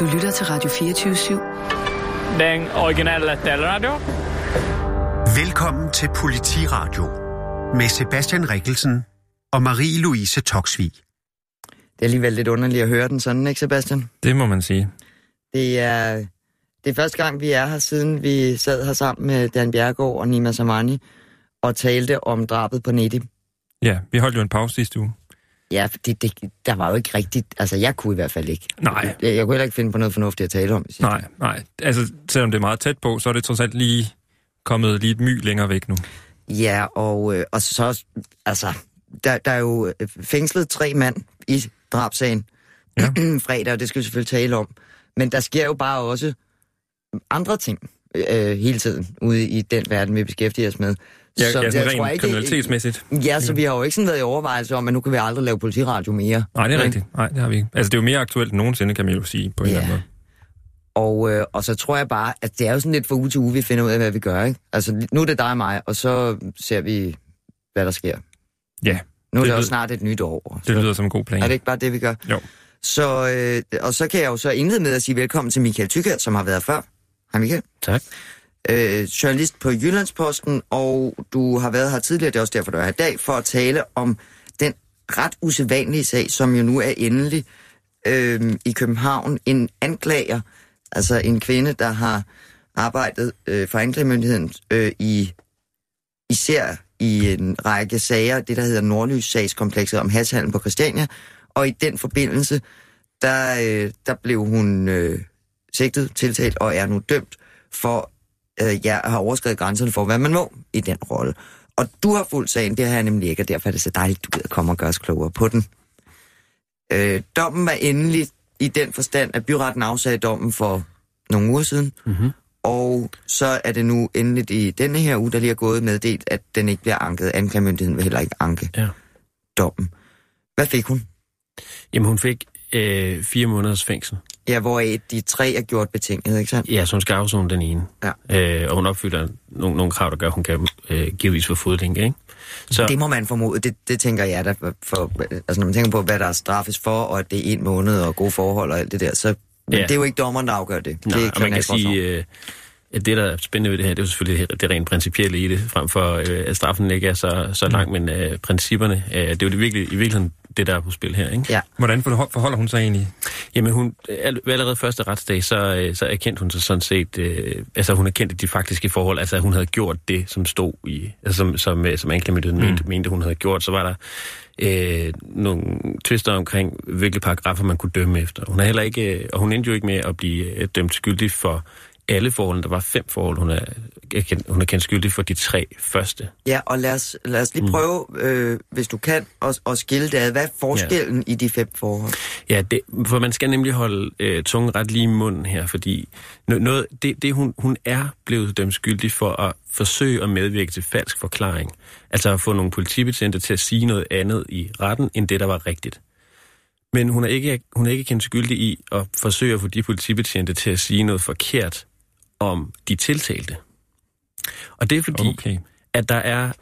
Du lytter til Radio 24-7. Den originale taleradio. Velkommen til Politiradio med Sebastian Rikkelsen og Marie-Louise Toksvig. Det er alligevel lidt underligt at høre den sådan, ikke Sebastian? Det må man sige. Det er, det er første gang, vi er her, siden vi sad her sammen med Dan Bjergård og Nima Samani og talte om drabet på Nedim. Ja, vi holdt jo en pause sidste uge. Ja, det, det, der var jo ikke rigtigt... Altså, jeg kunne i hvert fald ikke. Nej. Jeg, jeg kunne heller ikke finde på noget fornuftigt at tale om. Nej, nej. Altså, selvom det er meget tæt på, så er det trods alt lige kommet lige et my længere væk nu. Ja, og, øh, og så... Altså, der, der er jo øh, fængslet tre mand i drabsagen Ja. fredag, og det skal vi selvfølgelig tale om. Men der sker jo bare også andre ting øh, hele tiden ude i den verden, vi beskæftiger os med. Ja, Så ja sådan jeg tror rent ikke- kriminalitetsmæssigt. Ja, så vi har jo ikke sådan været i overvejelse om, at nu kan vi aldrig lave politiradio mere. Nej, det er rigtigt. Nej, det har vi ikke. Altså, det er jo mere aktuelt end nogensinde, kan man jo sige på en Ja. eller anden måde. Og, øh, og så tror jeg bare, at det er jo sådan lidt for uge til uge, vi finder ud af, hvad vi gør. Ikke? Altså, nu er det dig og mig, og så ser vi, hvad der sker. Ja, Nu er Det det, snart et nyt år. det så lyder som en god plan. er det ikke bare det, vi gør? Jo. Så, øh, og så kan jeg jo så indlede med at sige velkommen til Michael Tykær, som har været før. Hej Michael. Tak. Øh, journalist på Jyllandsposten, og du har været her tidligere, det er også derfor, du er her i dag, for at tale om den ret usædvanlige sag, som jo nu er endelig øh, i København. En anklager, altså en kvinde, der har arbejdet øh, for anklagemyndigheden øh, i især i en række sager, det der hedder Nordlys-sagskomplekset om hashandlen på Christiania, og i den forbindelse, der, øh, der blev hun øh, sigtet, tiltalt og er nu dømt for øh, ja, have overskrevet grænserne for, hvad man må i den rolle. Og du har fuldt sagen, det har jeg nemlig ikke, og derfor er det så dejligt, du gider komme og gøre os klogere på den. Øh, dommen var endelig i den forstand, at byretten afsagde dommen for nogle uger siden, Mm-hmm. og så er det nu endeligt i denne her uge, der lige er gået meddelt, at den ikke bliver anket. Anklagemyndigheden vil heller ikke anke Ja. dommen. Hvad fik hun? Jamen, hun fik øh, fire måneders fængsel. Ja, hvoraf de tre er gjort betinget, ikke sandt? Ja, så hun skal afzone den ene. Ja. Øh, og hun opfylder nogle, nogle krav, der gør, at hun kan øh, givetvis få fodlænke, ikke? Så, Det må man formode, det, det tænker jeg da, for, for, altså når man tænker på, hvad der er straffes for, og at det er en måned og gode forhold og alt det der, så men Ja. det er jo ikke dommeren, der afgør det. nej, det og man kan sige, øh, at det, der er spændende ved det her, det er jo selvfølgelig det, det rent principielle i det, frem for øh, at straffen ikke er så, så lang, men øh, principperne, øh, det er jo det virkelig, i virkeligheden det, der er på spil her, ikke? Ja, Hvordan forhold- forholder hun sig egentlig? Jamen, hun, allerede første retsdag, så, øh, så erkendte hun sig sådan set, øh, altså hun erkendte de faktiske forhold, altså at hun havde gjort det, som stod i, altså som, som, øh, som anklagemyndigheden mm. mente, mente, hun havde gjort. Så var der øh, nogle tvister omkring, hvilke paragrafer man kunne dømme efter. Hun er heller ikke, øh, og hun endte jo ikke med at blive dømt skyldig for alle forholdene. Der var fem forhold, hun er, hun er kendt skyldig for de tre første. ja og lad os, lad os lige Mm. prøve, øh, hvis du kan, at, at skille det ad. Hvad er forskellen ja. i de fem forhold? Ja, det, for man skal nemlig holde øh, tungen ret lige i munden her, fordi no- noget, det, det hun, hun er blevet dømt skyldig for at forsøge at medvirke til falsk forklaring. Altså at få nogle politibetjente til at sige noget andet i retten, end det, der var rigtigt. Men hun er ikke, hun er ikke kendt skyldig i at forsøge at få de politibetjente til at sige noget forkert om de tiltalte. Og det er fordi, Okay. at der er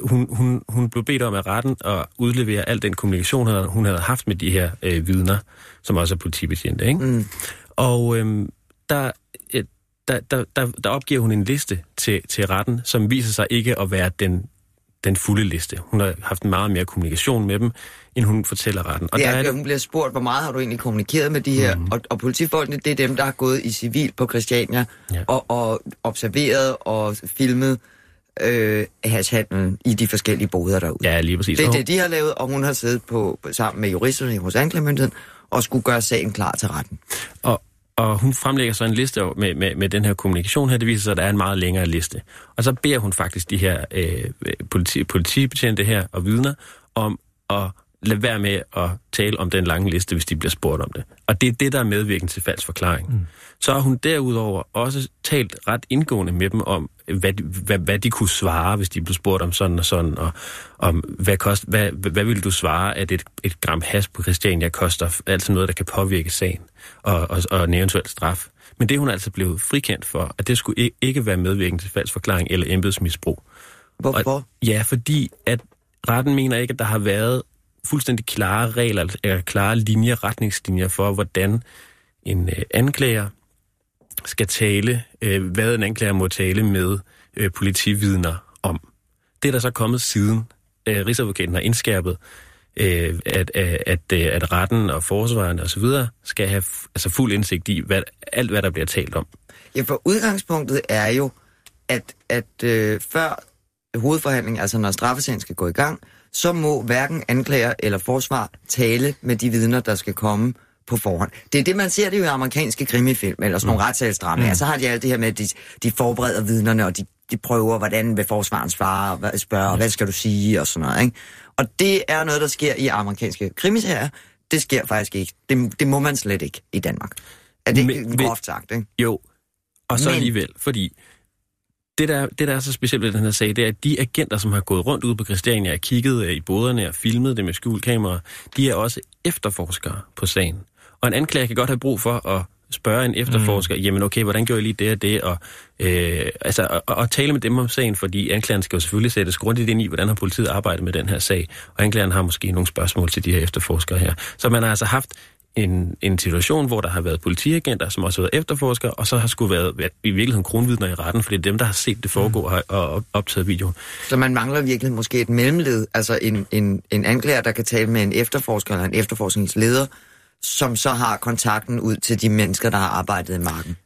hun, hun, hun blev bedt om af retten at udlevere al den kommunikation, hun havde- haft med de her øh, vidner, som også er politibetjente. Ikke? Mm. Og øhm, der, øh, der, der, der, der opgiver hun en liste til, til retten, som viser sig ikke at være den, den fulde liste. Hun har haft meget mere kommunikation med dem, end hun fortæller retten. Og Og der ja, er det, hun bliver spurgt, hvor meget har du egentlig kommunikeret med de her, mm. og, og politifolkene, det er dem, der har gået i civil på Christiania, Ja. ja. og, og observeret og filmet øh, hashhandlen i de forskellige boder derude. ja, lige præcis. Det er det, de har lavet, og hun har siddet på, sammen med juristerne hos anklagemyndigheden og skulle gøre sagen klar til retten. Og, og hun fremlægger så en liste med, med, med den her kommunikation her. Det viser sig, at der er en meget længere liste. Og så beder hun faktisk de her øh, politi, politibetjente her og vidner om at lade være med at tale om den lange liste, hvis de bliver spurgt om det. Og det er det, der er medvirkende til falsk forklaring. Mm. Så har hun derudover også talt ret indgående med dem om, hvad de, hvad, hvad de kunne svare, hvis de blev spurgt om sådan og sådan, og om hvad, kost, hvad, hvad, vil du svare, at et, et gram has på Christiania koster altså noget, der kan påvirke sagen og, og, og en eventuel straf. Men det er hun altså blevet frikendt for, at det skulle ikke, ikke være medvirkende til falsk forklaring eller embedsmisbrug. Hvorfor? Og, ja, fordi at retten mener ikke, at der har været fuldstændig klare regler, eller klare linjer, retningslinjer for, hvordan en øh, anklager skal tale, øh, hvad en anklager må tale med øh, politividner om. Det er der så kommet siden. Øh, Rigsadvokaten har indskærpet, øh, at, øh, at, øh, at, retten og forsvaren og så videre skal have altså fuld indsigt i hvad, alt, hvad der bliver talt om. Ja, for udgangspunktet er jo, at, at øh, før hovedforhandlingen, altså når straffesagen skal gå i gang, så må hverken anklager eller forsvar tale med de vidner, der skal komme på forhånd. Det er det, man ser det jo i amerikanske krimifilm, eller sådan nogle mm. retssalsdramaer. Mm. Så har de alt det her med, at de, de forbereder vidnerne, og de, de prøver, hvordan vil forsvaren svare, og hvad, spørge, og hvad skal du sige, og sådan noget. Ikke? Og det er noget, der sker i amerikanske krimiserier. Det sker faktisk ikke. Det, det må man slet ikke i Danmark. Er det ikke groft sagt, ikke? Jo, og så Men- alligevel, fordi det der, det, der er så specielt ved den her sag, det er, at de agenter, som har gået rundt ude på Christiania og kigget øh, i boderne og filmet det med skjulkamera, de er også efterforskere på sagen. Og en anklager kan godt have brug for at spørge en efterforsker, mm. jamen okay, hvordan gjorde I lige det og det, og, øh, altså, og, og, og tale med dem om sagen, fordi anklageren skal jo selvfølgelig sættes grundigt ind i, hvordan har politiet arbejdet med den her sag, og anklageren har måske nogle spørgsmål til de her efterforskere her. Så man har altså haft en, en situation, hvor der har været politiagenter, som også har været efterforskere, og så har skulle været, været i virkeligheden kronvidner i retten, fordi det er dem, der har set det foregå og, og optaget video. Så man mangler virkelig måske et mellemled, altså en, en, en anklager, der kan tale med en efterforsker eller en efterforskningsleder, som så har kontakten ud til de mennesker, der har arbejdet i marken.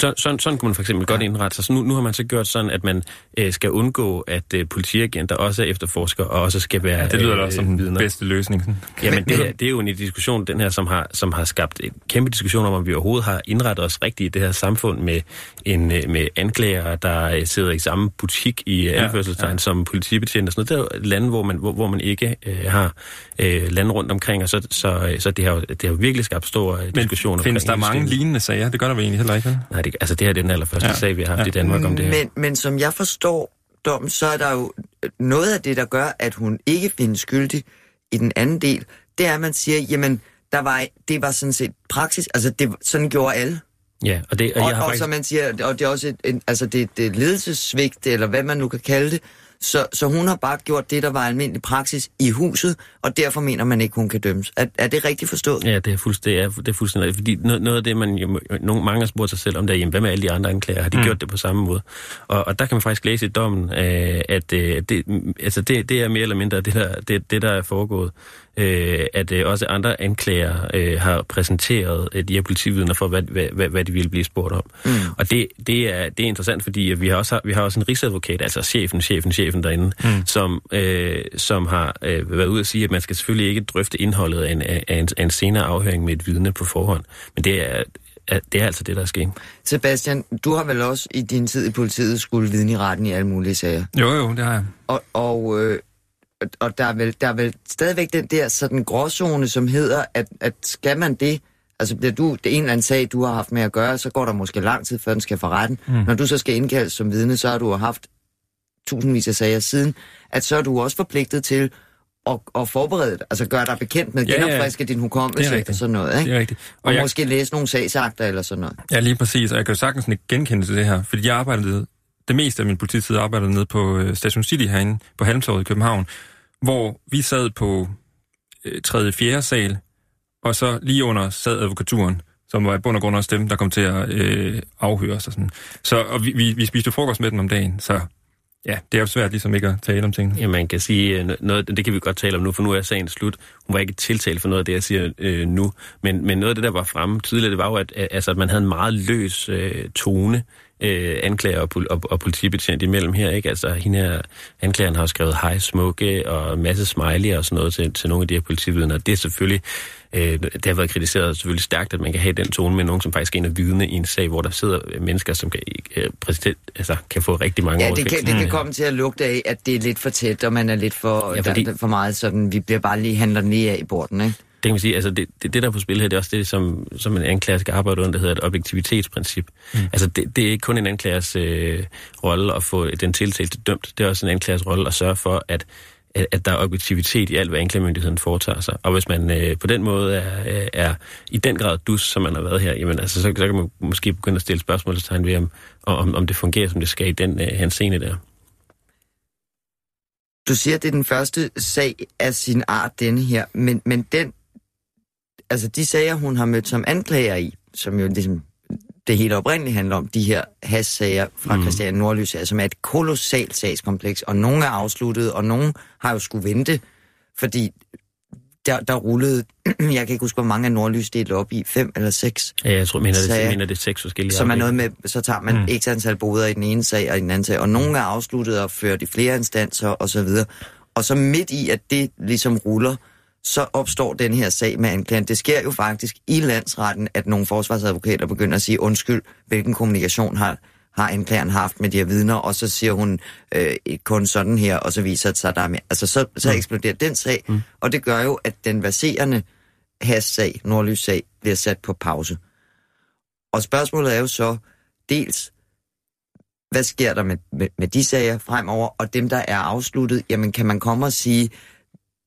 Så, sådan, sådan kunne man for eksempel godt indrette sig. Så nu, nu har man så gjort sådan, at man øh, skal undgå, at øh, politiagenter også er efterforskere, og også skal være Ja, det lyder øh, også som den vidner. bedste løsning. Jamen, det, her, det er jo en diskussion, den her, som har, som har skabt en kæmpe diskussion om, om vi overhovedet har indrettet os rigtigt i det her samfund med, en, øh, med anklager, der øh, sidder i samme butik i ja, anførselstegn ja. som politibetjent og sådan noget. Det er lande, hvor man, hvor, hvor man ikke øh, har øh, lande rundt omkring, og så, så, øh, så det, har, det har virkelig skabt stor øh, diskussion. Men findes der mange lignende sager? Det gør der vel egentlig heller ikke, vel? Nej, det, altså det her det er den allerførste ja. Sag, vi har haft Ja. i Danmark om det her. Men, men som jeg forstår dommen, så er der jo noget af det, der gør, at hun ikke findes skyldig i den anden del, det er, at man siger, jamen, der var, det var sådan set praksis, altså det, sådan gjorde alle. Ja, og, det, og, Og, jeg har og faktisk... så man siger, og det er også et, en, altså det, det ledelsessvigt, eller hvad man nu kan kalde det, så, så hun har bare gjort det, der var almindelig praksis i huset, og derfor mener man ikke, hun kan dømmes. Er, er det rigtigt forstået? Ja, det er, fuldst, det er, det er fuldstændig. Fordi noget, noget af det, man jo, nogle, mange har spurgt sig selv om, det er, jamen, hvad med alle de andre anklager? Har de mm. gjort det på samme måde? Og, og der kan man faktisk læse i dommen, øh, at øh, det, altså det, det er mere eller mindre det, der, det, det, der er foregået. Øh, at øh, også andre anklager øh, har præsenteret øh, de her politividner for, hvad, hvad, hvad, hvad de ville blive spurgt om. Mm. Og det, det, er, det er interessant, fordi at vi har også, vi har også en rigsadvokat, altså chefen, chefen, chefen derinde, mm. som, øh, som har øh, været ude at sige, at man skal selvfølgelig ikke drøfte indholdet af en, af en, af en senere afhøring med et vidne på forhånd. Men det er, er, det er altså det, der er sket. Sebastian, du har vel også i din tid i politiet skulle vidne i retten i alle mulige sager. Jo, jo, det har jeg. Og, og, øh, og der, er vel, der er vel stadigvæk den der sådan gråzone, som hedder, at, at skal man det, altså bliver du, det er en eller anden sag, du har haft med at gøre, så går der måske lang tid, før den skal for retten. Mm. Når du så skal indkaldes som vidne, så har du haft tusindvis af sager siden, at så er du også forpligtet til at, at forberede dig, altså gøre dig bekendt med, Ja, ja. genopfriske din Det hukommelse og sådan noget, ikke? Det er rigtigt. Og, jeg, måske læse nogle sagsakter eller sådan noget. Ja, lige præcis, og jeg kan jo sagtens genkende til det her, fordi jeg arbejdede, det meste af min polititid arbejdede nede på øh, Station City herinde, på Halmtorvet i København, hvor vi sad på øh, 3. 4. sal, og så lige under sad advokaturen, som var i bund og grund også dem, der kom til at øh, afhøre os og sådan. Så, og vi, vi, vi spiste frokost med dem om dagen, så ja, det er jo svært ligesom ikke at tale om tingene. Ja, man kan sige, øh, noget, det kan vi godt tale om nu, for nu er sagen slut. Hun var ikke tiltalt for noget af det, jeg siger øh, nu. Men, men noget af det, der var fremme tidligere, det var jo, at, at, altså, at man havde en meget løs øh, tone, øh, anklager og, og, og politibetjent imellem her. Ikke? Altså, hende her, anklageren har jo skrevet hej smukke og en masse smiley og sådan noget til, til nogle af de her politividner. Det er selvfølgelig, øh, det har været kritiseret selvfølgelig stærkt, at man kan have den tone med nogen, som faktisk er en af vidne i en sag, hvor der sidder mennesker, som kan, øh, præsident, altså, kan få rigtig mange Ja, det kan, det kan komme til at lugte af, at det er lidt for tæt, og man er lidt for, Ja, fordi- der, for meget sådan, vi bliver bare lige handler lige af i borden, ikke? Det kan man sige, altså det, det, det der er på spil her, det er også det, som, som en anklager skal arbejde under, der hedder et objektivitetsprincip. Mm. Altså det, det er ikke kun en anklagers øh, rolle at få den tiltalte dømt, det er også en anklagers rolle at sørge for, at at at der er objektivitet i alt, hvad anklagemyndigheden foretager sig. Og hvis man øh, på den måde er, øh, er i den grad dus, som man har været her, jamen, altså, så, så kan man måske begynde at stille spørgsmålstegn ved, om, om, om det fungerer, som det skal i den øh, henseende der. Du siger, at det er den første sag af sin art, denne her, men, men den, altså de sager, hun har mødt som anklager i, som jo ligesom det hele oprindeligt handler om, de her has-sager fra mm. Christian Nordlys, som er et kolossalt sagskompleks, og nogle er afsluttet, og nogle har jo skulle vente, fordi der, der rullede, jeg kan ikke huske, hvor mange af Nordlys delt op i, fem eller seks. Ja, jeg tror, mener, det, sager, mener, det er seks forskellige Som er noget med, så tager man mm. x antal boder i den ene sag og i den anden sag, og nogle er afsluttet og ført i flere instanser og så videre. Og så midt i, at det ligesom ruller, så opstår den her sag med anklageren. Det sker jo faktisk i landsretten, at nogle forsvarsadvokater begynder at sige, undskyld, hvilken kommunikation har, har anklageren haft med de her vidner, og så siger hun øh, kun sådan her, og så viser det sig, der er mere. Altså, så, så Mm. eksploderer den sag, og det gør jo, at den verserende has-sag, Nordlys-sag, bliver sat på pause. Og spørgsmålet er jo så, dels, hvad sker der med, med, med de sager fremover, og dem, der er afsluttet, jamen kan man komme og sige,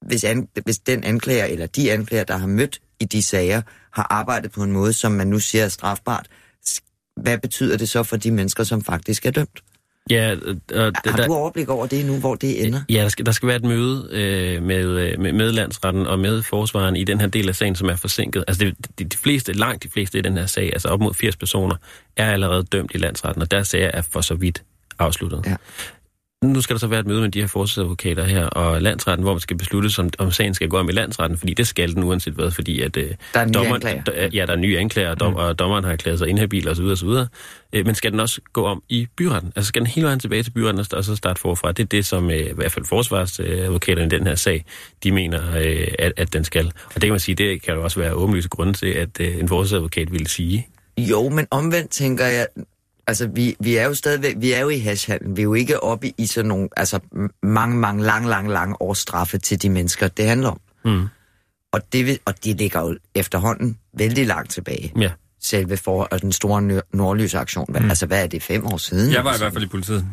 hvis, an, hvis den anklager, eller de anklager, der har mødt i de sager, har arbejdet på en måde, som man nu siger er strafbart, hvad betyder det så for de mennesker, som faktisk er dømt? Ja, og, og, Har du overblik over det nu, hvor det ender? Ja, der skal, der skal være et møde øh, med, øh, med, med landsretten og med forsvaren i den her del af sagen, som er forsinket. Altså det, de, de fleste, langt de fleste i den her sag, altså op mod 80 personer, er allerede dømt i landsretten, og deres sager er for så vidt afsluttet. Ja. Nu skal der så være et møde med de her forsvarsadvokater her og landsretten, hvor man skal beslutte, om, om sagen skal gå om i landsretten, fordi det skal den uanset hvad, fordi at øh, Der er dommeren, d- ja, der er nye anklager, og, dom, og dommeren har erklæret sig inhabil osv. osv. Øh, men skal den også gå om i byretten? Altså skal den hele vejen tilbage til byretten og og så starte forfra? Det er det, som øh, i hvert fald forsvarsadvokaterne i den her sag, de mener, øh, at, at den skal. Og det kan man sige, det kan jo også være åbenlyse grunde til, at øh, en forsvarsadvokat ville sige. Jo, men omvendt tænker jeg, altså vi, vi er jo stadigvæk, vi er jo i hashhandlen, vi er jo ikke oppe i sådan nogle, altså mange, mange, lang, lang, lang års straffe til de mennesker, det handler om. Mm. Og det, og det ligger jo efterhånden vældig langt tilbage. Ja. Selve for og den store nordlysaktion. Mm. Altså, hvad er det, fem år siden? Jeg var i hvert fald i politiet,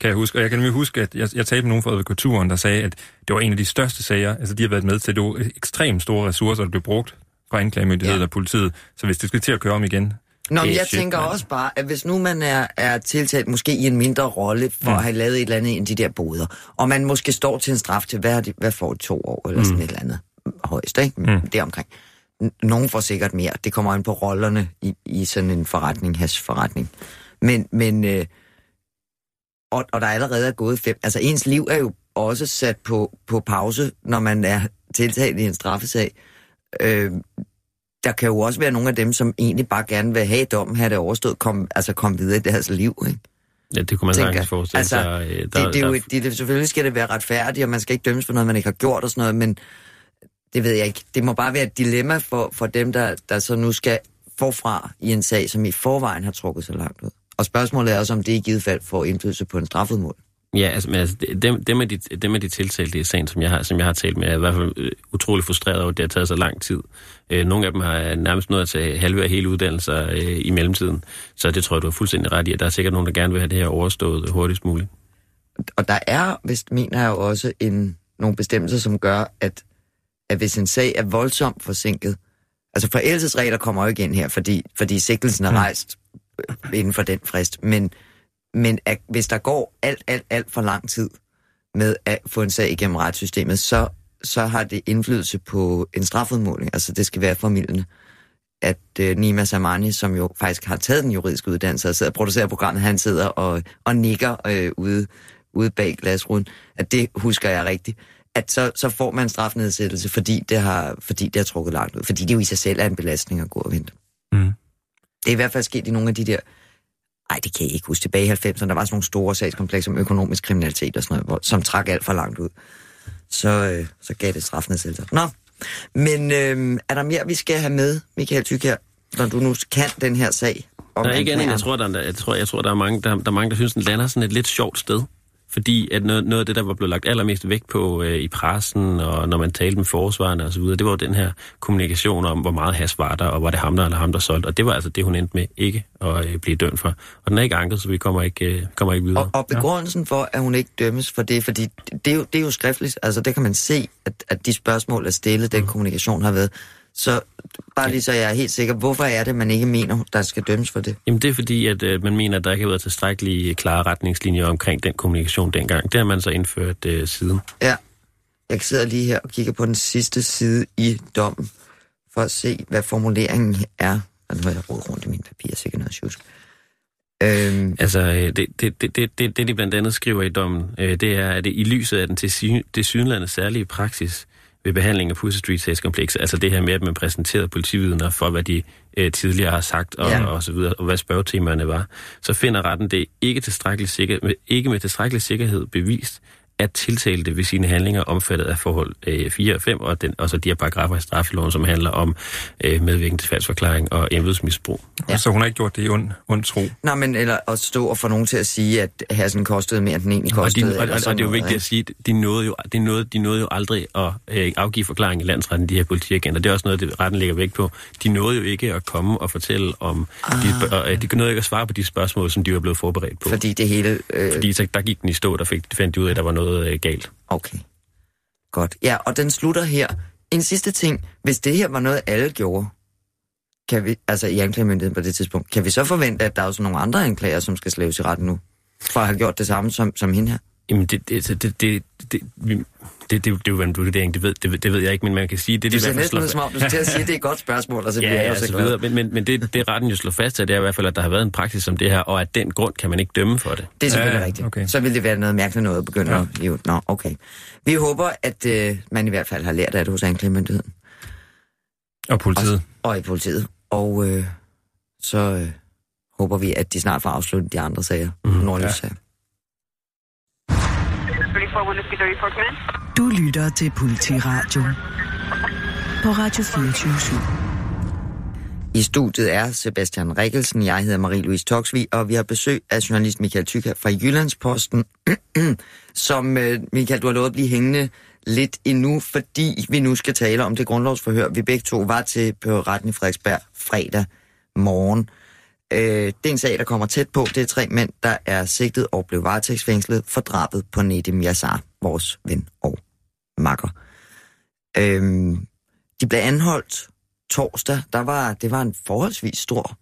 kan jeg huske. Og jeg kan nemlig huske, at jeg, jeg talte med nogen fra advokaturen, der sagde, at det var en af de største sager, altså de har været med til, det var ekstremt store ressourcer, der blev brugt fra anklagemyndigheden Ja. og politiet. Så hvis det skal til at køre om igen, Nå, men jeg tænker mand. også bare, at hvis nu man er, er tiltalt måske i en mindre rolle for mm. at have lavet et eller andet end de der boder, og man måske står til en straf til, hvad, det, hvad får to år eller sådan et eller andet højst, ikke? Mm. Det er omkring. Nogen får sikkert mere. Det kommer ind på rollerne i, i sådan en forretning, forretning. Men, men øh, og, og der er allerede er gået fem. Altså ens liv er jo også sat på, på pause, når man er tiltalt i en straffesag. Øh, der kan jo også være nogle af dem, som egentlig bare gerne vil have dommen, have det overstået, kom, altså komme videre i deres liv, ikke? Ja, det kunne man Tænker sagtens forestille Altså, sig. øh, Det, det er jo, et- det, det, selvfølgelig skal det være retfærdigt, og man skal ikke dømmes for noget, man ikke har gjort og sådan noget, men det ved jeg ikke. Det må bare være et dilemma for, for dem, der, der så nu skal forfra i en sag, som i forvejen har trukket så langt ud. Og spørgsmålet er også, om det i givet fald får indflydelse på en straffedmål. Ja, altså, men altså dem, dem, er de, dem er de tiltalte i sagen, som jeg har, som jeg har talt med, er i hvert fald øh, utrolig frustreret over, at det har taget så lang tid. Øh, nogle af dem har nærmest nået at tage halve af hele uddannelser øh, i mellemtiden. Så det tror jeg, du har fuldstændig ret i, at der er sikkert nogen, der gerne vil have det her overstået hurtigst muligt. Og der er, hvis mener jeg jo også, en, nogle bestemmelser, som gør, at, at hvis en sag er voldsomt forsinket, altså forældelsesregler kommer jo ikke ind her, fordi, fordi sigtelsen er rejst øh, inden for den frist, men, men at, hvis der går alt, alt, alt for lang tid med at få en sag igennem retssystemet, så, så har det indflydelse på en strafudmåling. Altså det skal være formidlende at øh, Nima Samani, som jo faktisk har taget den juridiske uddannelse og sidder og producerer programmet, han sidder og, og nikker øh, ude, ude bag glasruden, at det husker jeg rigtigt, at så, så får man strafnedsættelse, fordi det, har, fordi det har trukket langt ud. Fordi det jo i sig selv er en belastning at gå og vente. Mm. Det er i hvert fald sket i nogle af de der, ej det kan jeg ikke huske, tilbage i 90'erne, der var sådan nogle store sagskomplekser om økonomisk kriminalitet og sådan noget, hvor, som trak alt for langt ud. Så, øh, så gav det strafnedsættelse. Nå, men øh, er der mere, vi skal have med, Michael Tyk her, når du nu kan den her sag? Om Der er ikke andet, jeg tror, der, er- jeg tror, jeg tror, der er mange, der, der, er mange, der synes, den lander sådan et lidt sjovt sted. Fordi at noget, noget af det, der var blevet lagt allermest vægt på øh, i pressen, og når man talte med forsvarerne osv., det var jo den her kommunikation om, hvor meget has var der, og var det ham der eller ham, der solgte. Og det var altså det, hun endte med ikke at øh, blive dømt for. Og den er ikke anket, så vi kommer ikke, øh, kommer ikke videre. Og, og begrundelsen for, at hun ikke dømmes for det, fordi det er jo, det er jo skriftligt, altså det kan man se, at, at de spørgsmål er stillet, den kommunikation har været. Så bare lige så jeg er helt sikker, hvorfor er det, man ikke mener, der skal dømmes for det? Jamen det er fordi, at øh, man mener, at der ikke har været tilstrækkelige klare retningslinjer omkring den kommunikation dengang. Det har man så indført øh, siden. Ja, jeg sidder lige her og kigger på den sidste side i dommen for at se, hvad formuleringen er. Og nu har jeg rodet rundt i mine papirer, sikkert noget sjusk. Øhm, Altså, øh, det, det, det, det, det, det de blandt andet skriver i dommen, øh, det er, at det i lyset af den til synlande særlige praksis ved behandling af Pussy Street sagskomplekset, altså det her med, at man præsenterede politividner for, hvad de øh, tidligere har sagt, og, Ja. og så videre, og hvad spørgetemaerne var, så finder retten det ikke, tilstrækkelig sikker, med, ikke med tilstrækkelig sikkerhed bevist, at tiltalte ved sine handlinger omfattet af forhold øh, 4 og 5, og, den, og så de her paragrafer i straffeloven, som handler om øh, medvirkning til falsforklaring og embedsmisbrug. Ja. Så hun har ikke gjort det i ond, ond tro. nej, men eller at stå og få nogen til at sige, at hassen kostede mere, end den egentlig Og, kostede. de, og, eller og, sådan og det er jo vigtigt at sige, at de nåede jo, de nåede, de nåede jo aldrig at øh, afgive forklaring i landsretten, de her politiagenter. Det er også noget, det retten lægger vægt på. De nåede jo ikke at komme og fortælle om... Ah. De, og, øh, de nåede ikke at svare på de spørgsmål, som de var blevet forberedt på. Fordi det hele... Øh, Fordi så, der gik den i stå, der fik, fandt de ud af, at der var noget øh, galt. Okay. Godt. Ja, og den slutter her. En sidste ting. Hvis det her var noget, alle gjorde, kan vi, altså i anklagemyndigheden på det tidspunkt, kan vi så forvente, at der er også nogle andre anklager, som skal slæves i retten nu? For at have gjort det samme som, som hende her? Jamen, det, det, det, det, det, det, vi- det, det, det, er jo en vurdering, det ved, det, ved- det ved jeg ikke, men man kan sige, det, Du det ser hvert fald næsten ud, slår- som om du skal til at sige, at det er et godt spørgsmål, og så bliver Ja, jeg ja, også og så glad. videre. Men, men, men det, det retten jo slår fast af, det er i hvert fald, at der har været en praksis som det her, og af den grund kan man ikke dømme for det. Det er selvfølgelig Ja, rigtigt. okay. Så vil det være noget mærkeligt noget at begynde Ja. at. Nå, okay. Vi håber, at øh, man i hvert fald har lært af det hos anklagemyndigheden Og politiet. og i politiet. Og øh, så øh, håber vi, at de snart får afsluttet de andre sager. Mm, Nordlys ja. sager. Du lytter til Politiradio på Radio 24 I studiet er Sebastian Rikkelsen, jeg hedder Marie-Louise Toksvig, og vi har besøg af journalist Michael Tykker fra Jyllandsposten, som, øh, Michael, du har lovet at blive hængende lidt endnu, fordi vi nu skal tale om det grundlovsforhør, vi begge to var til på retten i Frederiksberg fredag morgen. Øh, det er en sag, der kommer tæt på. Det er tre mænd, der er sigtet og blev varetægtsfængslet for drabet på Nedim Yassar, vores ven og makker. Øh, de blev anholdt torsdag. Der var, det var en forholdsvis stor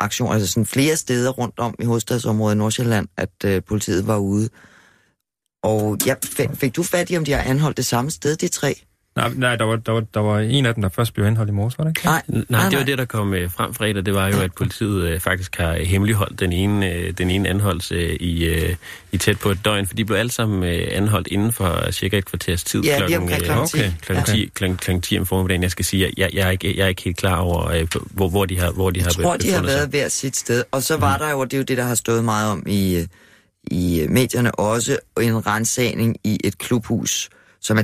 aktion, altså sådan flere steder rundt om i hovedstadsområdet i Nordsjælland, at øh, politiet var ude. Og ja, fik du fat i, om de har anholdt det samme sted, de tre? Nej, nej der, var, der, var, der var en af dem, der først blev anholdt i morges, var det ikke? Nej, Nej, det var det, der kom øh, frem fredag. Det var jo, at politiet øh, faktisk har hemmeligholdt den ene, øh, den ene anholdelse øh, i, øh, i tæt på et døgn, for de blev alle sammen øh, anholdt inden for cirka et kvarters tid. Ja, lige omkring klokken 10. okay. klokken, 10, klokken, klokken 10 om formiddagen. Jeg skal sige, jeg, jeg, jeg, er, ikke, jeg er ikke helt klar over, øh, hvor, hvor de har, hvor de har Jeg tror, de har sig. været hver sit sted. Og så var der jo, og det er jo det, der har stået meget om i, øh, i øh, medierne også, en rensagning i et klubhus, som er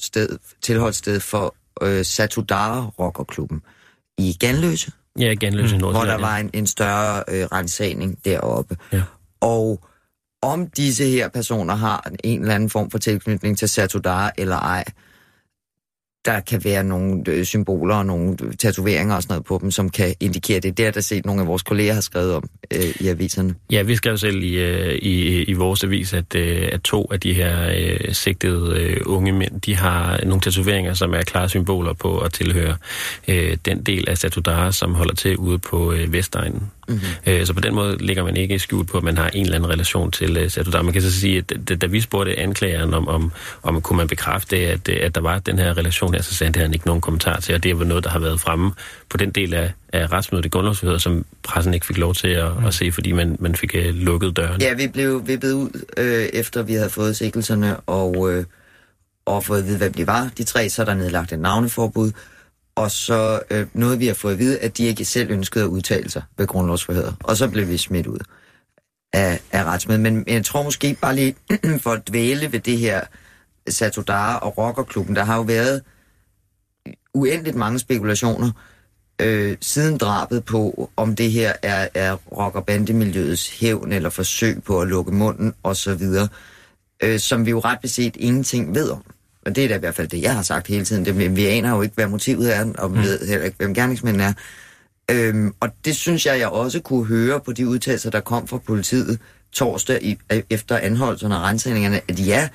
tilhørssted, tilholdssted for øh, Satudara Rockerklubben i Ganløse, Ja, genløse mm, hvor der var en, en større øh, rensagning deroppe. Ja. Og om disse her personer har en eller anden form for tilknytning til Satudara eller ej, der kan være nogle øh, symboler og nogle øh, tatoveringer og sådan noget på dem, som kan indikere det. Det er der set nogle af vores kolleger har skrevet om øh, i aviserne. Ja, vi skrev selv i, øh, i, i vores avis, at, øh, at to af de her øh, sigtede øh, unge mænd, de har nogle tatoveringer, som er klare symboler på at tilhøre øh, den del af Satudara, som holder til ude på øh, Vestegnen. Mm-hmm. Øh, så på den måde ligger man ikke skjult på, at man har en eller anden relation til øh, Satudara. Man kan så sige, at da, da vi spurgte anklageren om, om, om kunne man bekræfte, at, øh, at der var den her relation her, så sagde han, ikke nogen kommentar til, og det var noget, der har været fremme på den del af, af retsmødet i grundlovsforhøret, som pressen ikke fik lov til at, mm. at se, fordi man, man fik øh, lukket døren. Ja, vi blev vippet ud, øh, efter vi havde fået sikkelserne og, øh, og fået at vide, hvem de var. De tre, så er der nedlagt et navneforbud. Og så øh, noget, vi har fået at vide, at de ikke selv ønskede at udtale sig ved grundlovsforhøret. Og så blev vi smidt ud af, af retsmødet. Men jeg tror måske bare lige for at dvæle ved det her Satodara og Rockerklubben, der har jo været uendeligt mange spekulationer øh, siden drabet på, om det her er, er rock- og bandemiljøets hævn eller forsøg på at lukke munden osv., øh, som vi jo ret beset ingenting ved om. Og det er da i hvert fald det, jeg har sagt hele tiden. Det, vi aner jo ikke, hvad motivet er, og vi ved heller ikke, hvem gerningsmænden er. Øhm, og det synes jeg, jeg også kunne høre på de udtalelser, der kom fra politiet torsdag i, efter anholdelserne og rensningerne, at ja,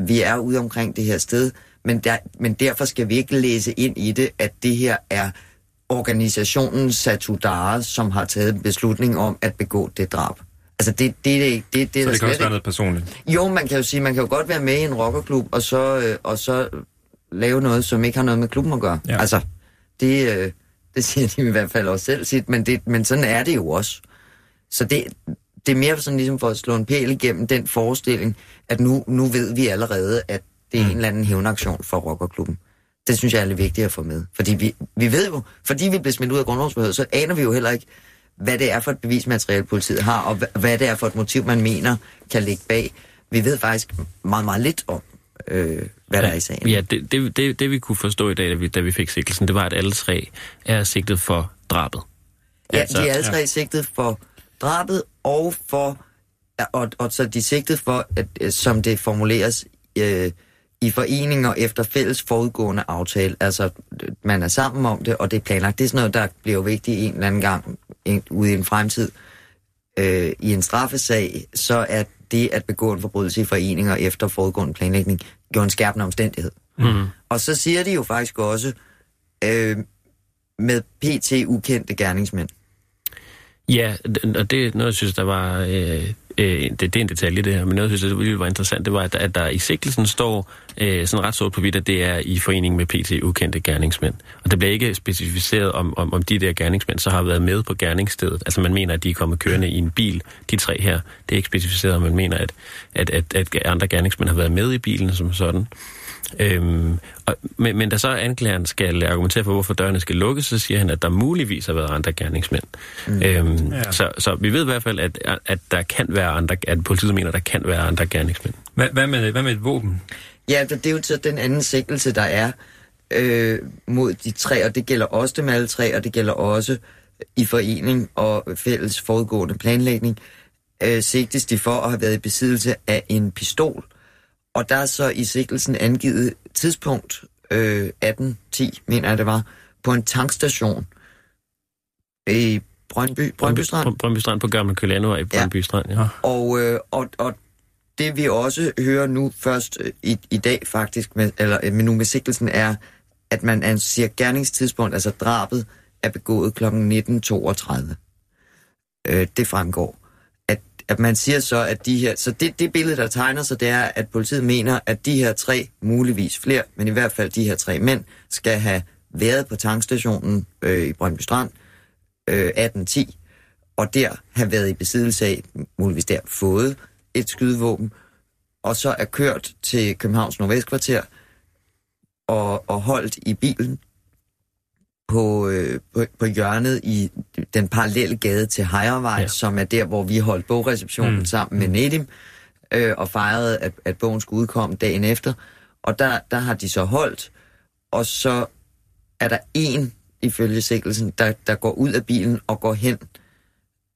vi er ude omkring det her sted, men, der, men derfor skal vi ikke læse ind i det, at det her er organisationen Satudara, som har taget en beslutning om at begå det drab. Altså det, det, det, det, det, Så det kan også være noget personligt. jo, man kan jo sige, man kan jo godt være med i en rockerklub, og så, øh, og så lave noget, som ikke har noget med klubben at gøre. Ja. Altså, det, øh, det siger de i hvert fald også selv sit, men, det, men sådan er det jo også. Så det, det er mere sådan ligesom for at slå en pæl igennem den forestilling, at nu, nu ved vi allerede, at det er mm. en eller anden hævnaktion for rockerklubben. Det synes jeg er lidt vigtigt at få med. Fordi vi, vi ved jo, fordi vi blev smidt ud af grundlovsforhøret, så aner vi jo heller ikke, hvad det er for et bevismateriale, politiet har, og hva- hvad det er for et motiv, man mener kan ligge bag. Vi ved faktisk meget, meget lidt om, øh, hvad der er i sagen. Ja, det, det, det, det vi kunne forstå i dag, da vi, da vi fik sigtelsen, det var, at alle tre er sigtet for drabet. Ja, Altså, de er alle tre sigtet for drabet, og for, og, og så de sigtet for, at, øh, som det formuleres, øh, i foreninger efter fælles forudgående aftale. Altså, man er sammen om det, og det er planlagt. Det er sådan noget, der bliver vigtigt en eller anden gang en, ude i en fremtid. Øh, I en straffesag, så er det at begå en forbrydelse i foreninger efter forudgående planlægning jo en skærpende omstændighed. Mm. Og så siger de jo faktisk også, øh, med PT ukendte gerningsmænd. Ja, og det er noget, jeg synes, der var... Øh, øh, det, det er en detalje, det her, men noget, jeg synes, det var interessant, det var, at, at der i sigtelsen står øh, sådan ret sort på hvidt, at det er i forening med PT ukendte gerningsmænd. Og det bliver ikke specificeret, om, om, om de der gerningsmænd så har været med på gerningsstedet. Altså man mener, at de er kommet kørende i en bil, de tre her. Det er ikke specificeret, om man mener, at, at, at, at andre gerningsmænd har været med i bilen som sådan. Øhm, og, men, men da så anklageren skal argumentere for, hvorfor dørene skal lukkes, så siger han, at der muligvis har været andre gerningsmænd. Mm. Øhm, Ja. så, så vi ved i hvert fald, at, at der kan være andre, at politiet mener, at der kan være andre gerningsmænd. Hvad, hvad, med, hvad med et våben? Ja, det er jo så den anden sigtelse, der er øh, mod de tre, og det gælder også dem alle tre, og det gælder også i forening og fælles forudgående planlægning, øh, sigtes de for at have været i besiddelse af en pistol. Og der er så i sigtelsen angivet tidspunkt øh, 18.10, mener jeg det var, på en tankstation i Brøndby, Brøndby Strand. Brøndby Strand på Gamle Kølano i Brøndby ja. Strand, ja. Og, øh, og, og det vi også hører nu først øh, i, i dag faktisk, med, eller øh, med nu med sigtelsen, er, at man anser gerningstidspunkt, altså drabet, er begået kl. 19.32. Øh, det fremgår. At, man siger så, at de her... Så det, det billede, der tegner sig, det er, at politiet mener, at de her tre, muligvis flere, men i hvert fald de her tre mænd, skal have været på tankstationen øh, i Brøndby Strand øh, 18.10, og der have været i besiddelse af, muligvis der fået et skydevåben, og så er kørt til Københavns Nordvestkvarter og, og holdt i bilen på, øh, på, på hjørnet i den parallelle gade til Hejrevej, Ja. som er der, hvor vi holdt bogreceptionen Mm. mm. sammen med Nedim, øh, og fejrede, at, at bogen skulle udkomme dagen efter. Og der, der har de så holdt, og så er der en, ifølge sikkelsen, der, der går ud af bilen og går hen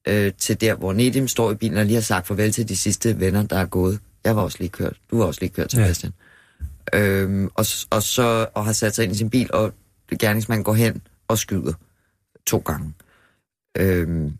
øh, til der, hvor Nedim står i bilen og lige har sagt farvel til de sidste venner, der er gået. Jeg var også lige kørt. Du var også lige kørt, Sebastian. Ja. Øhm, og, og så og har sat sig ind i sin bil, og gerningsmanden går hen og skyder to gange. Øhm,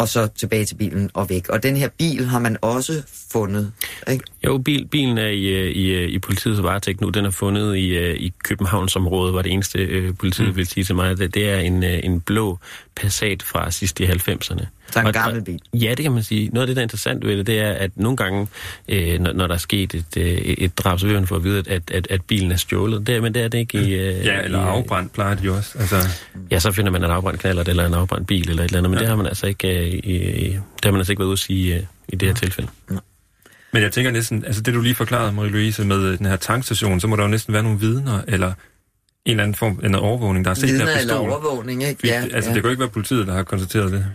og så tilbage til bilen og væk. Og den her bil har man også fundet. Ikke? Jo, bil, bilen er i, øh, i, øh, i politiets varetægt nu. Den er fundet i, øh, i Københavnsområdet, var det eneste øh, politiet mm. vil sige til mig. Det, det er en, en blå Passat fra sidst i 90'erne. Så en Og- gammel bil. Ja, det kan man sige. Noget af det, der er interessant ved det, det er, at nogle gange, øh, når, når der er sket et, øh, et drab, så vil man få at vide, at, at, at bilen er stjålet. Det, men det er det ikke i... Øh, Ja, eller i, øh, afbrændt plejer de jo også. Altså, Ja, så finder man en afbrændt knallert eller en afbrændt bil eller et eller andet, men Ja. det har man altså ikke, øh, i, det har man altså ikke været ude at sige øh, i det her tilfælde. men jeg tænker næsten, altså det du lige forklarede, Marie-Louise, med øh, den her tankstation, så må der jo næsten være nogle vidner, eller en eller anden form af overvågning, der har set den Vidner her eller pistol. overvågning, ikke? Fordi, altså, det kan jo ikke være politiet, der har konstateret det.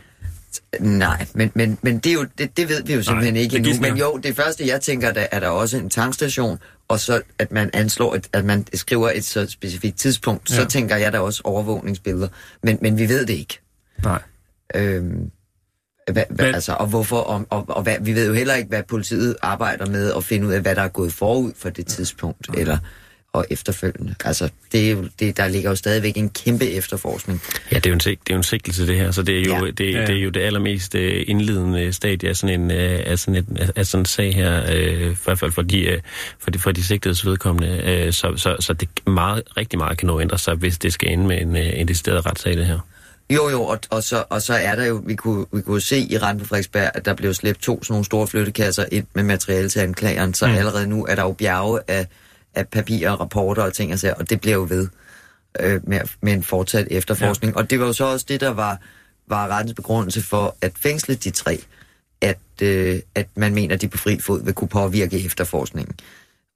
Nej, men, men, men det, er jo, det, det ved vi jo simpelthen Nej, ikke endnu. Men jo, det første jeg tænker, der er der også en tankstation, og så at man anslår, et, at man skriver et så specifikt tidspunkt, ja. Ja. så tænker jeg der også overvågningsbilleder. Men, men vi ved det ikke. Nej. Øhm, hvad, hvad, Men- altså, og hvorfor, og, og, og hvad, vi ved jo heller ikke, hvad politiet arbejder med at finde ud af, hvad der er gået forud for det tidspunkt, eller og efterfølgende. Altså, det er jo, det, der ligger jo stadigvæk en kæmpe efterforskning. Ja, det er jo en, sig- det er jo en sigtelse, det her, så det er jo, Ja. det, Ja. det, er jo det allermest øh, indledende stadie af sådan en, øh, af sådan en, af sådan en sag her, øh, i hvert fald for de, øh, for de, for de sigtedes vedkommende. Øh, så, så, så det meget, rigtig meget kan nå ændre sig, hvis det skal ende med en, øh, en decideret retssag, det her. Jo, jo, og, og, så, og så er der jo, vi kunne, vi kunne se i Rand på Frederiksberg, at der blev slæbt to sådan nogle store flyttekasser ind med materiale til anklageren, så mm. allerede nu er der jo bjerge af, af papirer og rapporter og ting og sager, og det bliver jo ved øh, med, med en fortsat efterforskning. Ja. Og det var jo så også det, der var, var rettens begrundelse for at fængsle de tre, at, øh, at man mener, at de på fri fod vil kunne påvirke efterforskningen.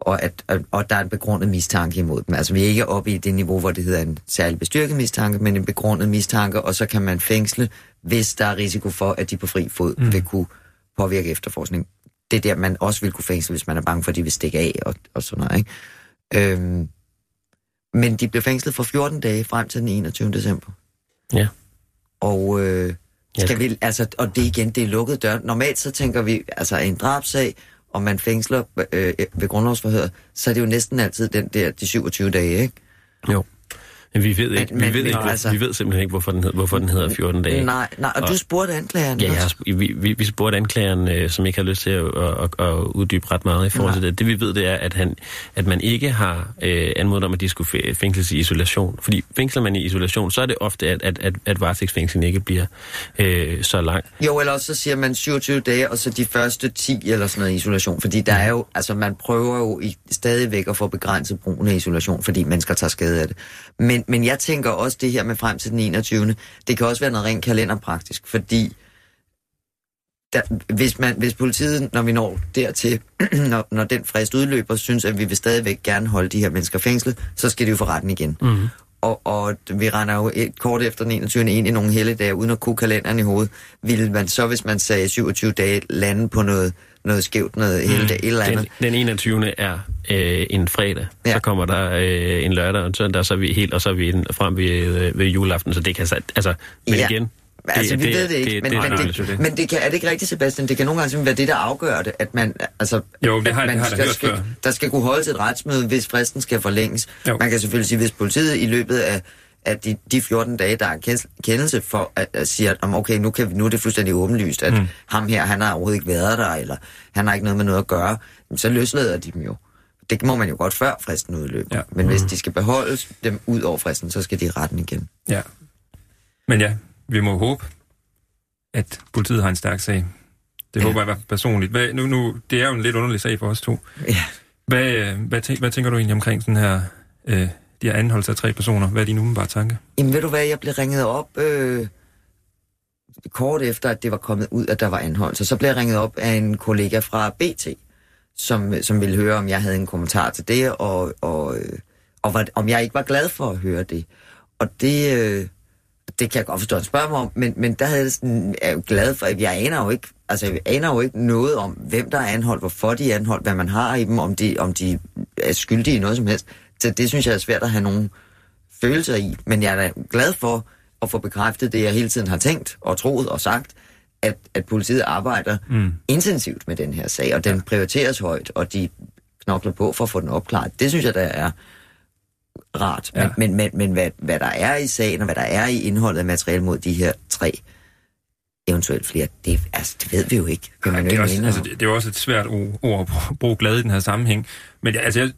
Og at og, og der er en begrundet mistanke imod dem. Altså vi er ikke oppe i det niveau, hvor det hedder en særlig bestyrket mistanke, men en begrundet mistanke, og så kan man fængsle, hvis der er risiko for, at de på fri fod mm. vil kunne påvirke efterforskning. Det er der, man også vil kunne fængsle, hvis man er bange for, at de vil stikke af og, og sådan noget. Ikke? Øhm, men de blev fængslet for 14 dage frem til den 21. december. Ja. Og, øh, skal vi, altså, og det igen, det er lukket dør. Normalt så tænker vi, altså en drabsag, og man fængsler øh, ved grundlovsforhøret, så er det jo næsten altid den der, de 27 dage, ikke? Jo. Men vi ved, ikke, Men- vi, ved ikke, hvor, altså- vi ved simpelthen ikke, hvorfor den, hed, hvorfor den hedder 14 dage. Nej, nej, og, Og- du spurgte anklageren Ja, jeg vi, vi, vi spurgte anklageren, øh, som ikke har lyst til at, at, at, at uddybe ret meget i forhold til det. Det vi ved, det er, at, han, at man ikke har øh, anmodet om, at de skulle fæ- fængsles i isolation. Fordi fængsler man i isolation, så er det ofte, at, at, at, at varetægtsfængslen ikke bliver øh, så lang. Jo, eller også så siger man 27 dage, og så de første 10 eller sådan noget isolation. Fordi der er jo, altså man prøver jo i, stadigvæk at få begrænset brugen af isolation, fordi mennesker tager skade af det. Men, men jeg tænker også det her med frem til den 21. Det kan også være noget rent kalenderpraktisk, fordi der, hvis, man, hvis politiet, når vi når dertil, når, når den frist udløber, synes, at vi vil stadigvæk gerne holde de her mennesker fængslet, så skal de jo for retten igen. Mm. Og, og vi render jo et kort efter den 21. ind i nogle helligdage, uden at kunne kalenderen i hovedet. Ville man så, hvis man sagde 27 dage, lande på noget, noget skævt, noget helligdag, et eller andet? Den, den 21. er øh, en fredag. Ja. Så kommer der øh, en lørdag og en søndag, og så er vi helt, og så er vi frem ved, øh, ved juleaften, så det kan så- altså, men Ja. igen, Altså, vi ved det ikke, det, men, det, men, det, det, det, det, men det kan, er det ikke rigtigt, Sebastian? Det kan nogle gange være det, der afgør det, at man, altså, Jo, det at har- man det har der hørt skal, før. der skal kunne holdes et retsmøde, hvis fristen skal forlænges. Jo. Man kan selvfølgelig sige, hvis politiet i løbet af, af de, de 14 dage, der er kendelse for, at, at sige, at om, okay, nu, kan vi, nu er det fuldstændig åbenlyst, at mm. ham her, han har overhovedet ikke været der, eller han har ikke noget med noget at gøre, så løslader de dem jo. Det må man jo godt før fristen udløber. Ja. Men hvis de skal beholdes dem ud over fristen, så skal de i retten igen. Ja. Men ja, vi må håbe, at politiet har en stærk sag. Det Ja. håber jeg i hvert fald personligt. Hvad, nu, nu, det er jo en lidt underlig sag for os to. Ja. Hvad, øh, hvad, tænk, hvad tænker du egentlig omkring sådan her, øh, de her anholdelser af tre personer? Hvad er din umiddelbare tanke? Jamen ved du hvad, jeg blev ringet op øh, kort efter, at det var kommet ud, at der var anholdelser. Så blev jeg ringet op af en kollega fra BT, som, som ville høre, om jeg havde en kommentar til det, og, og, øh, og var, om jeg ikke var glad for at høre det. Og det, øh, det kan jeg godt forstå, at han spørger mig om, men, men der havde jeg sådan, er jeg jo glad for, at jeg aner jo ikke, altså jeg aner jo ikke noget om, hvem der er anholdt, hvorfor de er anholdt, hvad man har i dem, om de, om de er skyldige i noget som helst. Så det synes jeg er svært at have nogen følelser i, men jeg er da glad for at få bekræftet det, jeg hele tiden har tænkt og troet og sagt, at, at politiet arbejder mm. intensivt med den her sag, og den prioriteres højt, og de knokler på for at få den opklaret. Det synes jeg, der er rart. Ja. Men, men, men, men hvad, hvad der er i sagen, og hvad der er i indholdet af materiale mod de her tre, eventuelt flere, det, altså, det ved vi jo ikke. Kan man det, er også, altså, det, det er også et svært ord, at bruge- glad i den her sammenhæng. Men altså, jeg,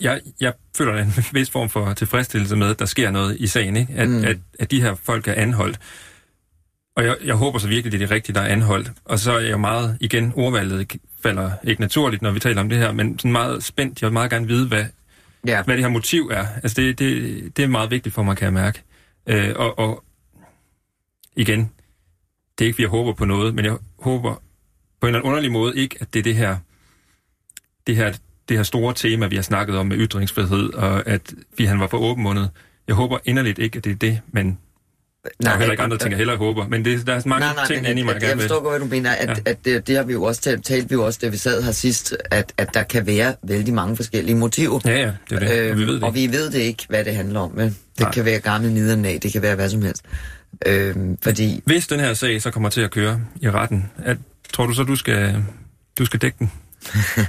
jeg, jeg føler en vis form for tilfredsstillelse med, at der sker noget i sagen, ikke? At, Mm. at, at de her folk er anholdt. Og jeg, jeg håber så virkelig, det er det rigtige, der er anholdt. Og så er jeg meget, igen, ordvalget falder ikke naturligt, når vi taler om det her, men sådan meget spændt. Jeg vil meget gerne vide, hvad, Ja. hvad det her motiv er. Altså, det, det, det er meget vigtigt for mig, kan jeg mærke. Øh, og, og igen, det er ikke, fordi jeg håber på noget, men jeg håber på en eller anden underlig måde ikke, at det er det her, det her, det her store tema, vi har snakket om med ytringsfrihed, og at vi han var for åbenmundet. Jeg håber inderligt ikke, at det er det, men der er heller ikke andre ting, jeg hellere håber. Men det, der er mange Nej, nej, ting inde i mig, jeg, jeg jeg gerne vil. forstår godt, hvad du mener. At, Ja. at det, det har vi jo også talt, talte vi jo også, da vi sad her sidst, at, at der kan være vældig mange forskellige motiver. Ja, ja, det er det. og vi ved det og ikke. vi ved det ikke, hvad det handler om. Men det Nej. kan være gamle nidernag, det kan være hvad som helst. Øhm, fordi, Hvis den her sag så kommer til at køre i retten, at, tror du så, du skal, du skal dække den?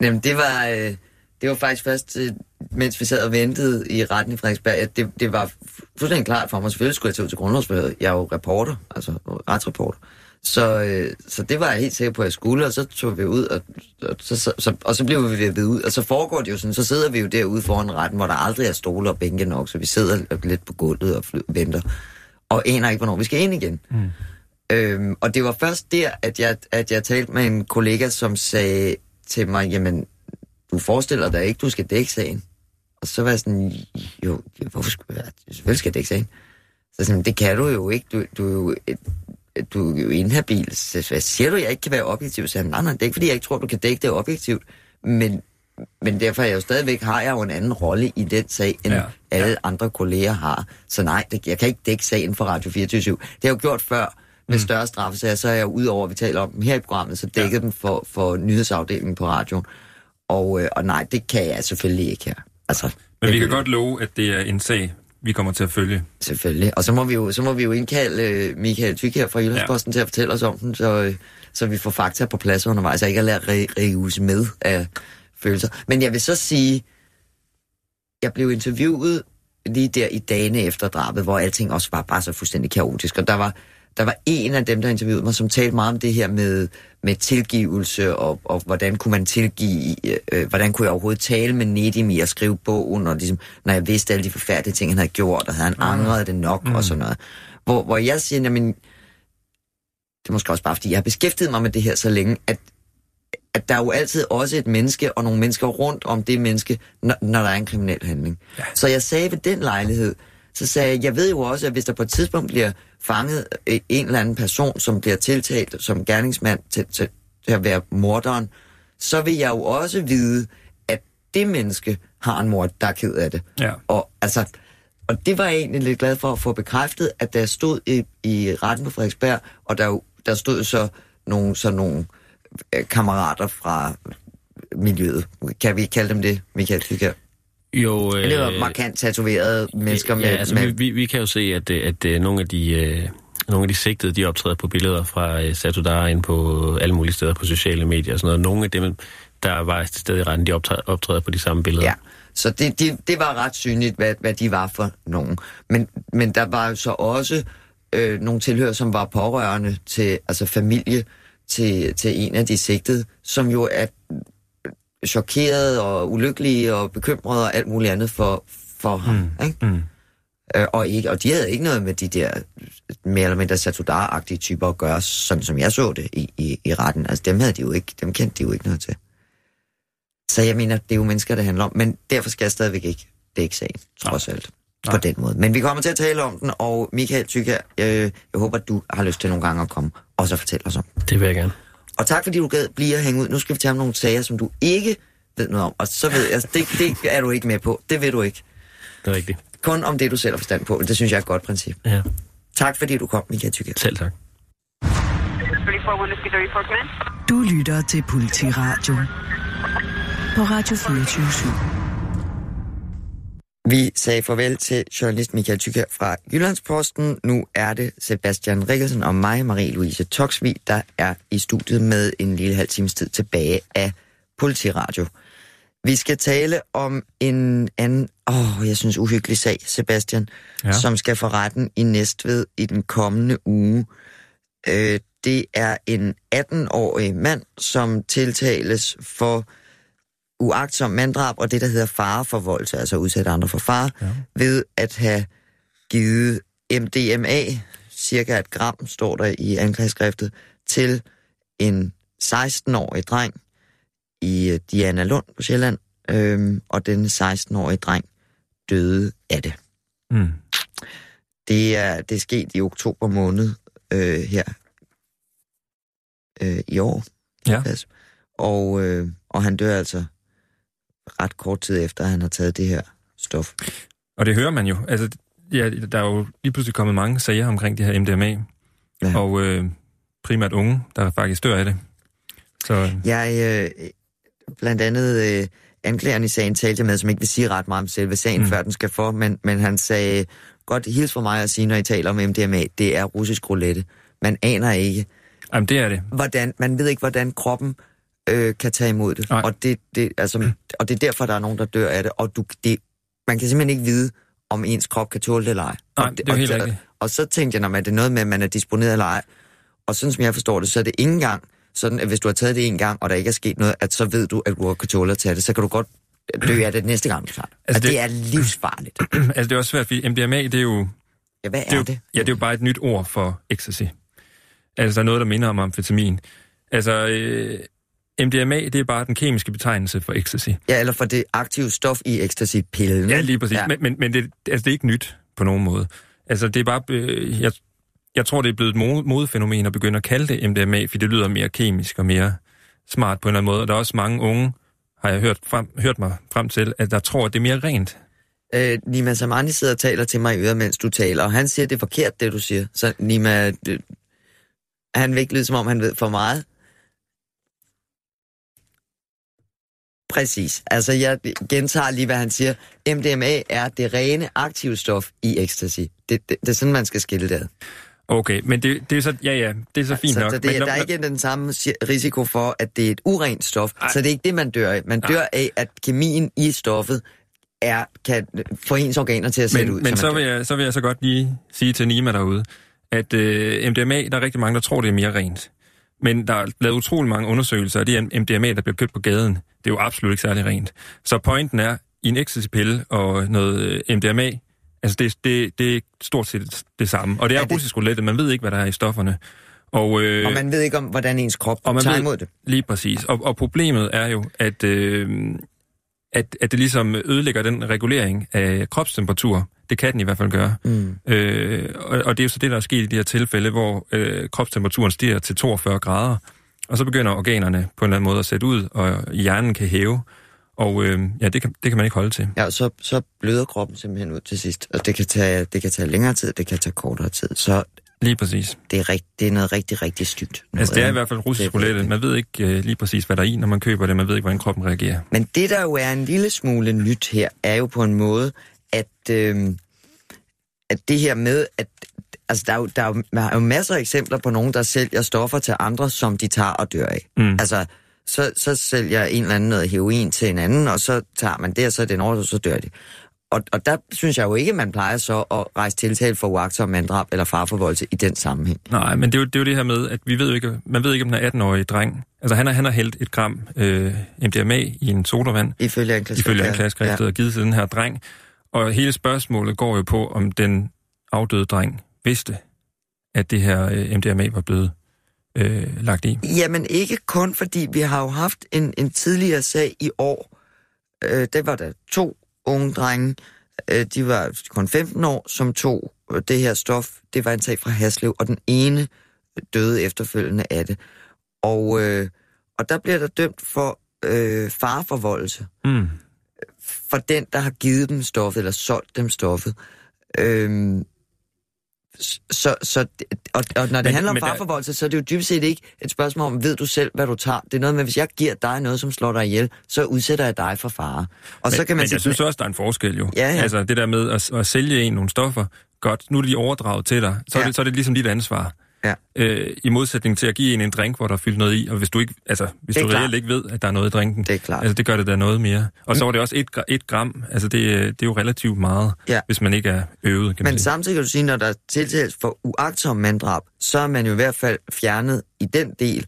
jamen, det var... Øh, det var faktisk først, øh, mens vi sad og ventede i retten i Frederiksberg, at det, det var fuldstændig klart for mig. Selvfølgelig skulle jeg tage ud til grundlovsforhøret. Jeg er jo reporter, altså retsreporter. Så, øh, så det var jeg helt sikker på, at jeg skulle, og så tog vi ud, og, og, så, så, så, og så blev vi ved ud. Og så foregår det jo sådan, så sidder vi jo derude foran retten, hvor der aldrig er stole og bænke nok, så vi sidder lidt på gulvet og fly, venter, og aner ikke, hvornår vi skal ind igen. Mm. Øhm, og det var først der, at jeg, at jeg talte med en kollega, som sagde til mig, jamen, du forestiller dig ikke, du skal dække sagen. Og så var jeg sådan, jo, hvorfor skal jeg, selvfølgelig skal jeg dække sagen. Så sådan, det kan du jo ikke, du, du er jo, du er jo inhabil. Så hvad siger du, jeg ikke kan være objektiv? Så jeg, nej, nej, det er ikke, fordi jeg ikke tror, du kan dække det objektivt. Men, men derfor er jeg jo stadigvæk, har jeg jo en anden rolle i den sag, end Ja. ja. alle andre kolleger har. Så nej, det, jeg kan ikke dække sagen for Radio 24 Det har jeg jo gjort før med større straffesager, så er jeg udover, at vi taler om dem her i programmet, så dækket ja. dem for, for nyhedsafdelingen på radioen. Og, øh, og nej, det kan jeg selvfølgelig ikke her. Altså, Men vi kan godt love, at det er en sag, vi kommer til at følge. Selvfølgelig. Og så må vi jo, så må vi jo indkalde øh, Michael Tyk her fra Jyllandsposten ja. til at fortælle os om den, så, øh, så vi får fakta på plads undervejs, og ikke at lade re- rives med af følelser. Men jeg vil så sige, jeg blev interviewet lige der i dagene efter drabet, hvor alting også var bare så fuldstændig kaotisk, og der var, der var en af dem, der interviewede mig, som talte meget om det her med, med tilgivelse, og, og hvordan kunne man tilgive, øh, hvordan kunne jeg overhovedet tale med Nedim i at skrive bogen, og ligesom, når jeg vidste alle de forfærdelige ting, han havde gjort, og havde han angret det nok, mm. og sådan noget. Hvor, hvor jeg siger, jamen, det er måske også bare, fordi jeg har beskæftiget mig med det her så længe, at, at der er jo altid også et menneske, og nogle mennesker rundt om det menneske, når, når der er en kriminel handling. Ja. Så jeg sagde ved den lejlighed, så sagde jeg, jeg ved jo også, at hvis der på et tidspunkt bliver fanget øh, en eller anden person, som bliver tiltalt som gerningsmand til, til, til at være morderen, så vil jeg jo også vide, at det menneske har en mor, der er ked af det. Ja. Og, altså, og det var jeg egentlig lidt glad for at få bekræftet, at jeg stod i, i retten på Frederiksberg, og der, der stod så nogle, så nogle øh, kammerater fra miljøet. Kan vi kalde dem det, Michael Tykker? Jo, øh, var markant tatoverede mennesker med... ja, altså, med vi, vi, kan jo se, at, øh, at, at nogle af de... Øh, nogle af de sigtede, de optræder på billeder fra øh, Satudara ind på alle mulige steder på sociale medier og sådan noget. Nogle af dem, der var til stede i retten, de optræder, optræder på de samme billeder. Ja, så det, det, det var ret synligt, hvad, hvad de var for nogen. Men, men der var jo så også øh, nogle tilhører, som var pårørende til, altså familie til, til en af de sigtede, som jo er chokeret og ulykkelig og bekymret og alt muligt andet for, for ham. Mm. Ikke? Mm. Øh, og, ikke, og de havde ikke noget med de der mere eller mindre satudar-agtige typer at gøre, sådan som jeg så det i, i, i retten. Altså dem havde de jo ikke, dem kendte de jo ikke noget til. Så jeg mener, det er jo mennesker, det handler om, men derfor skal jeg stadigvæk ikke dække sagen, trods alt. På Nej. den måde. Men vi kommer til at tale om den, og Michael Tykker, øh, jeg håber, at du har lyst til nogle gange at komme og så fortælle os om. Det vil jeg gerne. Og tak fordi du gad blive at hænge ud. Nu skal vi tage om nogle sager, som du ikke ved noget om. Og så ved jeg, det, det er du ikke med på. Det ved du ikke. Det er rigtigt. Kun om det, du selv har forstand på. Det synes jeg er et godt princip. Ja, Tak fordi du kom, Michael Tykker. selv tak. 34 Whiskey 34 Command. Du lytter til Politiradio på Radio 24 Vi sagde farvel til journalist Michael Tykker fra Jyllandsposten. Nu er det Sebastian Rikkelsen og mig, Marie-Louise Toksvig, der er i studiet med en lille halv times tid tilbage af Politiradio. Vi skal tale om en anden, åh, jeg synes uhyggelig sag, Sebastian, ja. Ja. som skal for retten i Næstved i den kommende uge. Øh, det er en 18-årig mand, som tiltales for uagtsom manddrab og det, der hedder fareforvoldelse, altså udsætte andre for fare, ja. ved at have givet MDMA, cirka et gram, står der i anklageskriftet, til en 16-årig dreng i øh, Diana Lund på Sjælland, øhm, og denne 16-årige dreng døde af det. Mm. Det er, det er sket i oktober måned øh, her øh, i år. Ja. Og, øh, og han dør altså ret kort tid efter, at han har taget det her stof. Og det hører man jo. Altså, ja, der er jo lige pludselig kommet mange sager omkring det her MDMA. Ja. Og øh, primært unge, der faktisk dør af det. Så Jeg, øh, blandt andet øh, anklageren i sagen talte jeg med, som ikke vil sige ret meget om selve sagen. Mm. før den skal for, men, men han sagde, godt hils for mig at sige, når I taler om MDMA, det er russisk roulette. Man aner ikke, jamen, det er det. hvordan, man ved ikke, hvordan kroppen øh, kan tage imod det. Nej. Og det, det, altså, og det er derfor, der er nogen, der dør af det. Og du, det, man kan simpelthen ikke vide, om ens krop kan tåle det eller ej. Nej, og det er jo helt og, rigtigt. Og så tænkte jeg, når man, det er noget med, at man er disponeret eller ej. Og sådan som jeg forstår det, så er det ikke engang sådan, at hvis du har taget det en gang, og der ikke er sket noget, at så ved du, at du kan tåle at tage det. Så kan du godt dø af det næste gang, du tager det. Altså, Altså, det, det- det er livsfarligt. altså, det er også svært, fordi MDMA, det er jo Ja, hvad er det er jo, det? Ja, det er jo bare et nyt ord for ecstasy. Altså, der er noget, der minder om amfetamin. Altså, øh, MDMA, det er bare den kemiske betegnelse for ecstasy. Ja, eller for det aktive stof i ecstasy-pillen. Ja, lige præcis. Ja. Men, men, men det, altså, det er ikke nyt på nogen måde. Altså, det er bare... Øh, jeg, jeg tror, det er blevet et mode- modefænomen at begynde at kalde det MDMA, fordi det lyder mere kemisk og mere smart på en eller anden måde. Og der er også mange unge, har jeg hørt, frem, hørt mig frem til, at der tror, at det er mere rent. Øh, Nima Samani sidder og taler til mig i øret, mens du taler, og han siger, det er forkert, det du siger. Så Nima, det, han vil ikke lyde, som om han ved for meget. Præcis. Altså, jeg gentager lige, hvad han siger. MDMA er det rene aktive stof i ecstasy. Det, det, det er sådan, man skal skille det. Okay, men det, det er så... Ja, ja, det er så fint så, nok. så det, men er, der er ikke den samme si- risiko for, at det er et urent stof. Ej. Så det er ikke det, man dør af. Man dør af, at kemien i stoffet er, kan få ens organer til at se men, ud. men så så vil, jeg, så vil jeg så godt lige sige til Nima derude, at øh, MDMA, der er rigtig mange, der tror, det er mere rent. Men der er lavet utrolig mange undersøgelser, det er MDMA, der bliver købt på gaden. Det er jo absolut ikke særlig rent. Så pointen er, i en ecstasy-pille og noget øh, MDMA, altså det, det, det er stort set det samme. Og det er, er det- russisk roulette, man ved ikke, hvad der er i stofferne. Og, øh, Og man ved ikke om, hvordan ens krop og man tager ved- imod det. Lige præcis. Og, og problemet er jo, at, øh, at, at det ligesom ødelægger den regulering af kropstemperatur. Det kan den i hvert fald gøre. Mm. Øh, og, og det er jo så det, der er sket i de her tilfælde, hvor øh, kropstemperaturen stiger til 42 grader, og så begynder organerne på en eller anden måde at sætte ud, og hjernen kan hæve. Og øh, ja, det kan, det kan man ikke holde til. Ja, så, så bløder kroppen simpelthen ud til sidst. Og det kan, tage, det kan tage længere tid, det kan tage kortere tid. Så Lige præcis. det er, rigt, det er noget rigtig, rigtig stygt. Altså, det er i hvert fald russisk roulette. Man ved ikke øh, lige præcis, hvad der er i, når man køber det. Man ved ikke, hvordan kroppen reagerer. Men det, der jo er en lille smule nyt her, er jo på en måde, at, øh, at det her med, at altså, der, er jo, der, er jo, der er jo masser af eksempler på nogen, der sælger stoffer til andre, som de tager og dør af. Mm. Altså, så, så sælger en eller anden noget heroin til en anden, og så tager man det, og så er det en overdosis, så dør de. Og, og der synes jeg jo ikke, man plejer så at rejse tiltale for uagtsom manddrab eller farforvoldelse i den sammenhæng. Nej, men det er, jo, det er jo det her med, at vi ved jo ikke, man ved ikke, om den er 18-årig dreng. Altså, han har, han har hældt et gram øh, MDMA i en sodavand, Ifølge anklageskriftet. ifølge anklageskriftet, ja. og givet til den her dreng. Og hele spørgsmålet går jo på, om den afdøde dreng vidste, at det her øh, MDMA var blevet øh, lagt i. Jamen ikke kun, fordi vi har jo haft en, en tidligere sag i år. Øh, der var der to unge drenge, øh, de var kun 15 år, som tog øh, det her stof. Det var en sag fra Haslev, og den ene døde efterfølgende af det. Og, øh, og der bliver der dømt for øh, fareforvoldelse Mm. For den, der har givet dem stoffet, eller solgt dem stoffet. Øhm, så, så, og, og når det Men- handler om farforvoldelse, så er det jo dybest set ikke et spørgsmål om, ved du selv, hvad du tager? Det er noget med, hvis jeg giver dig noget, som slår dig ihjel, så udsætter jeg dig for fare. Og Men, så kan man men jeg synes også, der er en forskel jo. Ja, ja. Altså det der med at, at sælge en nogle stoffer, godt, nu er de overdraget til dig, så. Ja. er, det, så er det ligesom dit ansvar. Ja. Øh, I modsætning til at give en en drink, hvor der er fyldt noget i, og hvis du ikke, altså, hvis du klart. reelt ikke ved, at der er noget i drinken, Det er klart. altså det gør det da noget mere. Og så var det også et, et gram, altså det, det er jo relativt meget, Ja. hvis man ikke er øvet, kan Men sige. samtidig kan du sige, når der er tiltalt for uagtsom manddrab, så er man jo i hvert fald fjernet i den del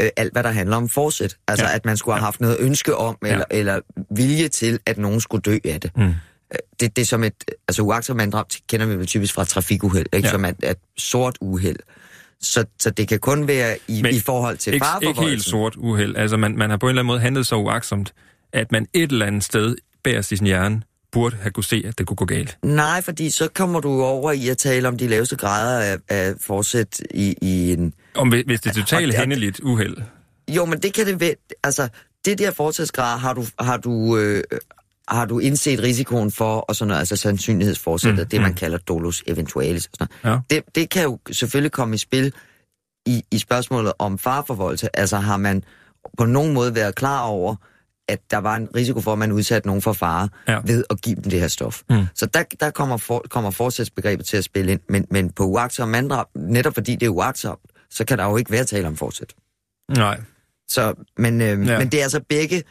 øh, alt, hvad der handler om forsæt. Altså, Ja. at man skulle have haft noget ønske om, eller, Ja. eller vilje til, at nogen skulle dø af det. Mm. Øh, Det, det er som et, altså uagtsom manddrab kender vi vel typisk fra trafikuheld, ikke? Ja. Som et, et sort uheld. Så, så det kan kun være i, Men i forhold til ikke, ikke helt sort uheld. Altså man, man har på en eller anden måde handlet så uagtsomt, at man et eller andet sted i sin hjerne burde have kunne se, at det kunne gå galt. Nej, fordi så kommer du over i at tale om de laveste grader af, af forsæt i, i en... Om hvis det er totalt hændeligt uheld, Jo, men det kan det være... Altså, det der forsætsgrad har du, har du, øh, har du indset risikoen for, og sådan noget, altså sandsynlighedsforsættet, Mm, det man mm. kalder dolus eventualis. Og sådan Ja. noget. Det, det kan jo selvfølgelig komme i spil i, i spørgsmålet om farforvoldelse. Altså har man på nogen måde været klar over, at der var en risiko for, at man udsatte nogen for fare Ja. ja. ved at give dem det her stof. Mm. Så der, der kommer, for, kommer forsætsbegrebet til at spille ind. Men, men på uagtsom manddrab, netop fordi det er uagtsomt, så kan der jo ikke være tale om forsæt. nej. Så, men, øh, Ja. ja. men det er altså begge,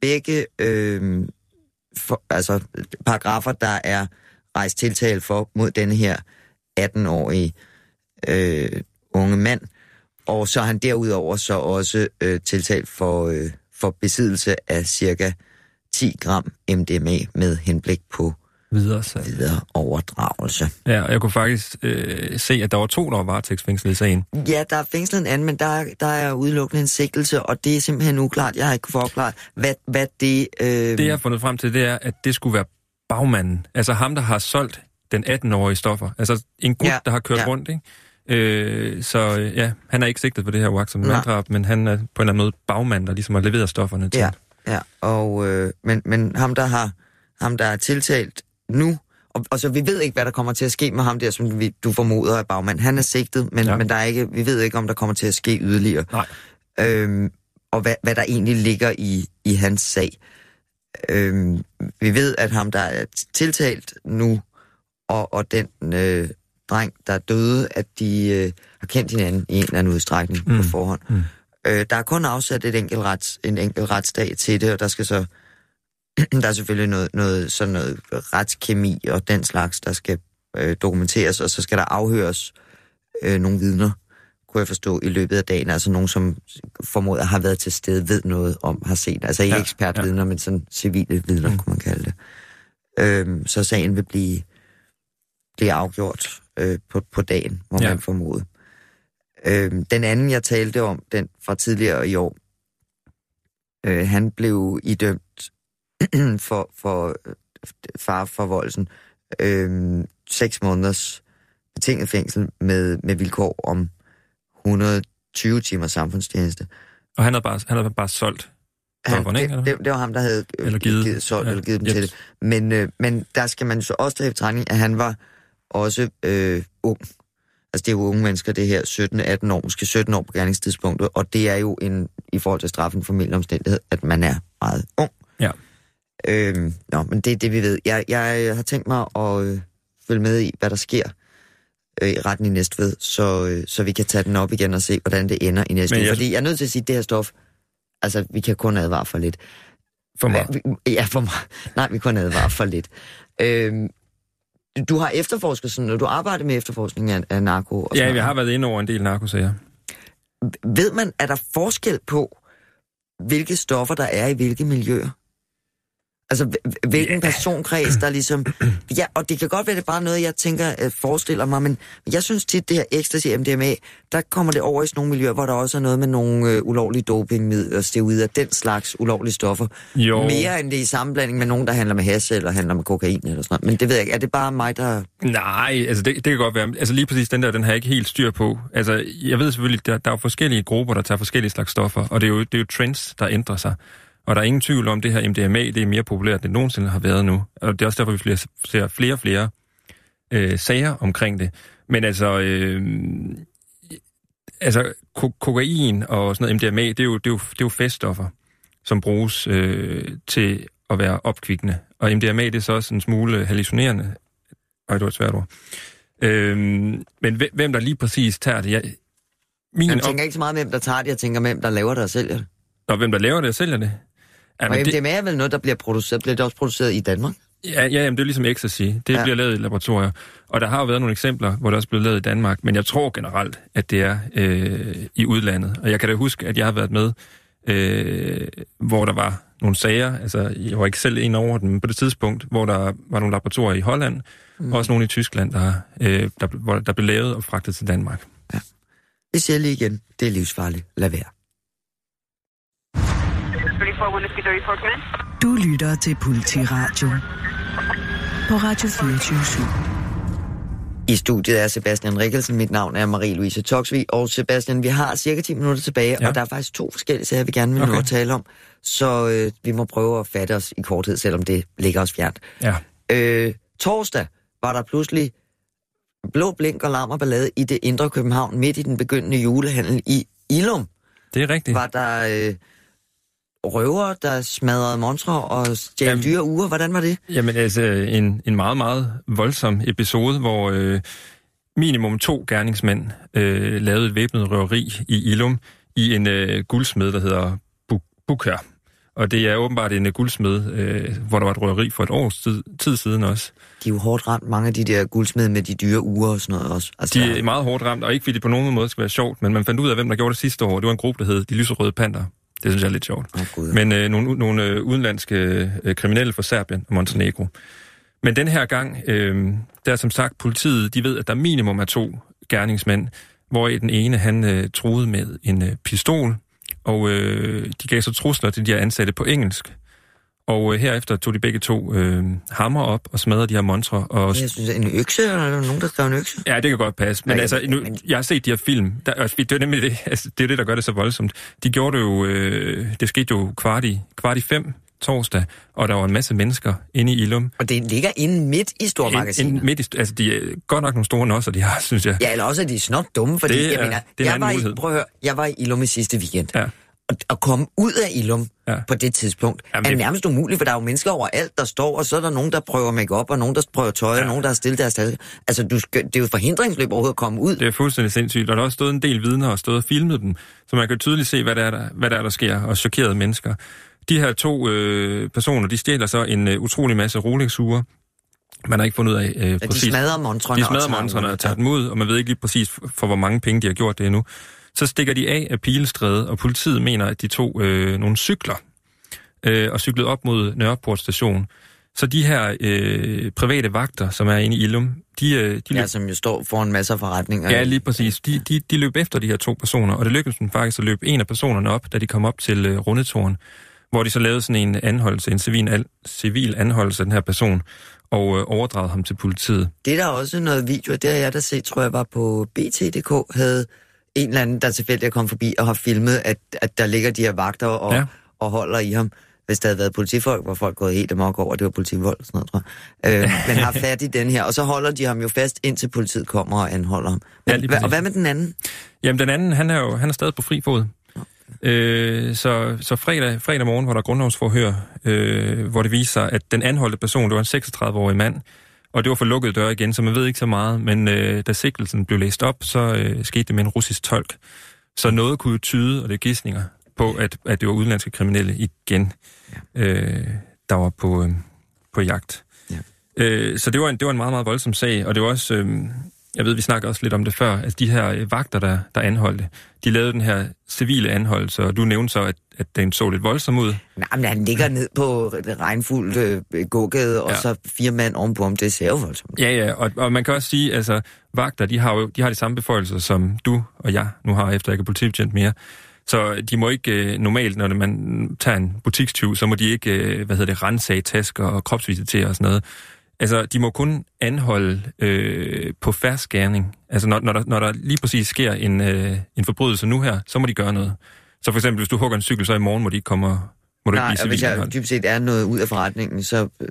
begge øh, for, altså, paragrafer, der er rejst tiltale for mod denne her 18-årige øh, unge mand. Og så er han derudover så også øh, tiltalt for, øh, for besiddelse af cirka 10 gram MDMA med henblik på Videre salg. videre overdragelse. Ja, og jeg kunne faktisk øh, se, at der var to, der var varetægtsfængslet i sagen. Ja, der er fængslet en anden, men der, er- der er udelukkende en sigtelse, og det er simpelthen uklart. Jeg har ikke kunnet hvad, hvad det... Øh, Det, jeg har fundet frem til, det er, at det skulle være bagmanden. Altså ham, der har solgt den 18-årige stoffer. Altså en gut, Ja, der har kørt ja. rundt, ikke? Øh, så øh, ja, han er ikke sigtet for det her uagtsomme manddrab, men han er på en eller anden måde bagmand, der ligesom har leveret stofferne til. Ja, ja og, øh, men, men ham, der har ham, der er tiltalt nu, og, og så vi ved ikke, hvad der kommer til at ske med ham der, som vi, du formoder er bagmand. Han er sigtet, men, ja. Men der er ikke, vi ved ikke, om der kommer til at ske yderligere. Nej. Øhm, og hvad, hvad der egentlig ligger i, i hans sag. Øhm, vi ved, at ham, der er tiltalt nu, og, og den øh, dreng, der er døde, at de øh, har kendt hinanden i en eller anden udstrækning mm. på forhånd. Mm. Øh, der er kun afsat et enkelt rets, en enkelt retsdag til det, og der skal så der er selvfølgelig noget, noget, sådan noget retskemi og den slags, der skal øh, dokumenteres, og så skal der afhøres øh, nogle vidner, kunne jeg forstå, i løbet af dagen. Altså nogen, som formoder har været til stede, ved noget om, har set. Altså ikke ja, ekspertvidner, ja. men sådan civile vidner, mm. Kunne man kalde det. Øhm, så sagen vil blive, blive afgjort øh, på, på dagen, må ja. Man formode. Øhm, den anden, jeg talte om, den fra tidligere i år, øh, han blev idømt for, for øh, far for voldelsen øh, seks måneders betinget fængsel med, med vilkår om 120 timers samfundstjeneste. Og han havde bare, han havde bare solgt Han, ikke? det, det, det var ham, der havde øh, Eller givet- givet, solgt, ja, eller givet dem yes. til det. Men, øh, men der skal man så også tage i betragtning, at han var også øh, ung. Altså det er jo unge mennesker, det her 17-18 år, måske 17 år på gerningstidspunktet, og det er jo en, i forhold til straffen for mild omstændighed, at man er meget ung. Øhm, nå, men det er det, vi ved. Jeg, jeg har tænkt mig at øh, følge med i, hvad der sker øh, i retten i Næstved, så, øh, så vi kan tage den op igen og se, hvordan det ender i Næstved. Men jeg- Fordi jeg er nødt til at sige, at det her stof, altså vi kan kun advare for lidt. For mig. Ja, for mig. Nej, vi kun advare for lidt. Øhm, du har efterforsket sådan, og du arbejder med efterforskning af, af narko. Og Ja, noget. jeg har været inde over en del narkosager. Ved man, er der forskel på, hvilke stoffer der er i hvilke miljøer? Altså, hv- hvilken personkreds, der ligesom... Ja, og det kan godt være, det er bare noget, jeg tænker, øh, forestiller mig, men jeg synes tit, det her ecstasy MDMA, der kommer det over i sådan nogle miljøer, hvor der også er noget med nogle øh, ulovlige dopingmidler, steroider, den slags ulovlige stoffer. Jo. Mere end det i sammenblanding med nogen, der handler med hash eller handler med kokain eller sådan noget. Men det ved jeg ikke. Er det bare mig, der... Nej, altså det, det kan godt være. Altså lige præcis den der, den har jeg ikke helt styr på. Altså jeg ved selvfølgelig, der, der er jo forskellige grupper, der tager forskellige slags stoffer, og det er jo, det er jo trends, der ændrer sig. Og der er ingen tvivl om, det her MDMA, det er mere populært, end det nogensinde har været nu. Og det er også derfor, vi flere, ser flere og flere øh, sager omkring det. Men altså, øh, altså ko- kokain og sådan noget MDMA, det er jo, det er jo, det er jo feststoffer, som bruges øh, til at være opkvikkende. Og MDMA, det er så også en smule hallucinerende. Øj, det var et svært ord. Øhm, men hvem- der lige præcis tager det? Jeg, min Jeg op... tænker ikke så meget hvem der tager det, jeg tænker hvem der laver det og sælger det. Og hvem der laver det og sælger det? Ja, Og men det, MDMA er vel noget, der bliver produceret, bliver det også produceret i Danmark? ja, ja jamen, det er ligesom ecstasy. Det Ja. ja. bliver lavet i laboratorier. Og der har jo været nogle eksempler, hvor det også blev lavet i Danmark, men jeg tror generelt, at det er øh, i udlandet. Og jeg kan da huske, at jeg har været med, øh, hvor der var nogle sager, altså jeg var ikke selv en over dem, på det tidspunkt, hvor der var nogle laboratorier i Holland, mm. og også nogle i Tyskland, der, øh, der, hvor der blev lavet og fragtet til Danmark. Vi siger lige igen, det er livsfarligt. Lad være. Du lytter til Politiradio på Radio 24 I studiet er Sebastian Rikkelsen, mit navn er Marie-Louise Toksvig, og Sebastian, vi har cirka 10 minutter tilbage, ja. Og der er faktisk to forskellige sager, vi gerne vil okay. nå at tale om, så øh, vi må prøve at fatte os i korthed, selvom det ligger os fjernt. Ja. Øh, torsdag var der pludselig blå blink og larm og ballade i det indre København, midt i den begyndende julehandel i Ilum. Det er rigtigt. Var der øh, røver, der smadrede montre og stjal Jamen- dyre uger? Hvordan var det? Jamen altså, en, en meget, meget voldsom episode, hvor øh, minimum to gerningsmænd øh, lavede et væbnet røveri i Ilum i en øh, guldsmed, der hedder Bu- Bukher. Og det er åbenbart en øh, guldsmed, øh, hvor der var et røveri for et års tid, tid siden også. De er jo hårdt ramt, mange af de der guldsmede med de dyre uger og sådan noget også. Altså, De er meget hårdt ramt, og ikke fordi det på nogen måde skal være sjovt, men man fandt ud af, hvem der gjorde det sidste år. Det var en gruppe, der hed De Lyserøde Panter. Det synes jeg er lidt sjovt. Gud. Men øh, nogle, nogle øh, udenlandske øh, kriminelle fra Serbien og Montenegro. Men den her gang, øh, der er som sagt politiet, de ved, at der minimum er to gerningsmænd, hvor den ene han øh, troede med en øh, pistol, og øh, de gav så trusler til de her ansatte på engelsk. Og øh, herefter tog de begge to øh, hammer op og smadrede de her montre. Og... Jeg synes, en økse, eller er der nogen, der skrev en økse? Ja, det kan godt passe. Men Nej, altså, nu, men- jeg har set de her film. Der, altså, det er nemlig det, altså, det, er det, der gør det så voldsomt. De gjorde det jo, øh, det skete jo kvart i, kvart i fem torsdag, og der var en masse mennesker inde i Ilum. Og det ligger inde midt i stormagasinet. ind midt i, altså, de er godt nok nogle store nosser, de har, synes jeg. Ja, eller også er de snot dumme, fordi Det er- jeg mener, det er jeg var, i, prøv at høre, jeg var i Ilum i sidste weekend. Ja. At komme ud af Ilum Ja. på det tidspunkt, Jamen, er det- nærmest umuligt, for der er jo mennesker overalt, der står, og så er der nogen, der prøver make op og nogen, der prøver tøj, ja. og nogen, der har stillet deres taske. Altså, du skal, det er jo et forhindringsløb overhovedet at komme ud. Det er fuldstændig sindssygt, og der har også stået en del vidner og stået og filmet dem, så man kan tydeligt se, hvad der er, der, hvad der, er, der sker, og chokerede mennesker. De her to øh, personer, de stjæler så en øh, utrolig masse Rolex-ure. Man har ikke fundet ud af øh, Ja, de præcis... smadrer montrene. De og smadrer tager montrene og tager dem ud, og man ved ikke lige præcis for, for hvor mange penge de har gjort det endnu. Så stikker de af af Pilestræde, og politiet mener, at de tog øh, nogle cykler øh, og cyklede op mod Nørreport station. Så de her øh, private vagter, som er inde i Ilum, de, øh, de løb Ja, som jo står foran masser af forretninger. Ja, lige præcis. De, de, de løb efter de her to personer, og det lykkedes dem faktisk at løbe en af personerne op, da de kom op til uh, Rundetårn, hvor de så lavede sådan en anholdelse, en civil, an, civil anholdelse af den her person, og uh, overdragede ham til politiet. Det er der også noget video, det har jeg da set, tror jeg var på BT.dk, havde en eller anden, der tilfældigt er kommet forbi og har filmet, at, at der ligger de her vagter og, Ja. ja. og holder i ham. Hvis der havde været politifolk, hvor folk gået helt amok over, det var politivold og sådan noget, tror jeg. Øh, men har fat i den her, og så holder de ham jo fast, indtil politiet kommer og anholder ham. Ja, Men, hva, præcis. og hvad med den anden? Jamen, den anden, han er jo han er stadig på fri fod. Øh, så, så fredag, fredag morgen var der grundlovsforhør, øh, hvor det viser sig, at den anholdte person, det var en 36-årig mand, og det var for lukkede døre igen, så man ved ikke så meget, men øh, da sigtelsen blev læst op, så øh, skete det med en russisk tolk. Så noget kunne jo tyde, og det er gidsninger, på, at, at det var udenlandske kriminelle igen, øh, der var på, øh, på jagt. Ja. Øh, så det var, en, det var en meget, meget voldsom sag, og det var også, øh, jeg ved, vi snakker også lidt om det før, at de her øh, vagter, der, der anholdte, de lavede den her civile anholdelse, og du nævnte så, at, at den så lidt voldsom ud. Nej, men han ligger ned på det regnfuldt øh, gågade, og Ja. så fire mand ovenpå ham. Det ser jo voldsomt. Ja, ja, og, og man kan også sige, altså, vagter, de har jo de har de samme beføjelser, som du og jeg nu har, efter jeg ikke er politibetjent mere. Så de må ikke øh, normalt, når man tager en butikstyv, så må de ikke, øh, hvad hedder det, rensage tasker og kropsvisitere og sådan noget. Altså, de må kun anholde øh, på færdsgærning. Altså, når, når, der, når der lige præcis sker en, øh, en forbrydelse nu her, så må de gøre noget. Så for eksempel, hvis du hugger en cykel, så i morgen må de ikke komme og, må du Nej, ikke og hvis jeg dybest set er noget ud af forretningen, så øh,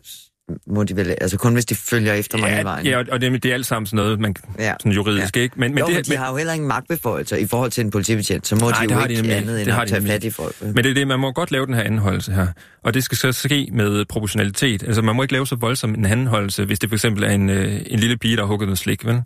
må de vel... Altså kun hvis de følger efter mig Ja, vejen. ja, og- det, det er alt sammen sådan noget, man, Ja. sådan juridisk, Ja. ikke? Men, men jo, det, men de har jo heller ingen magtbeføjelser i forhold til en politibetjent, så må Nej, de det jo har de ikke nemlig andet end Det har at de tage fat i folk. vel? Men det er det, man må godt lave den her anholdelse her. Og det skal så ske med proportionalitet. Altså, man må ikke lave så voldsom en anholdelse, hvis det for eksempel er en, øh, en lille pige, der har hugget noget slik, vel?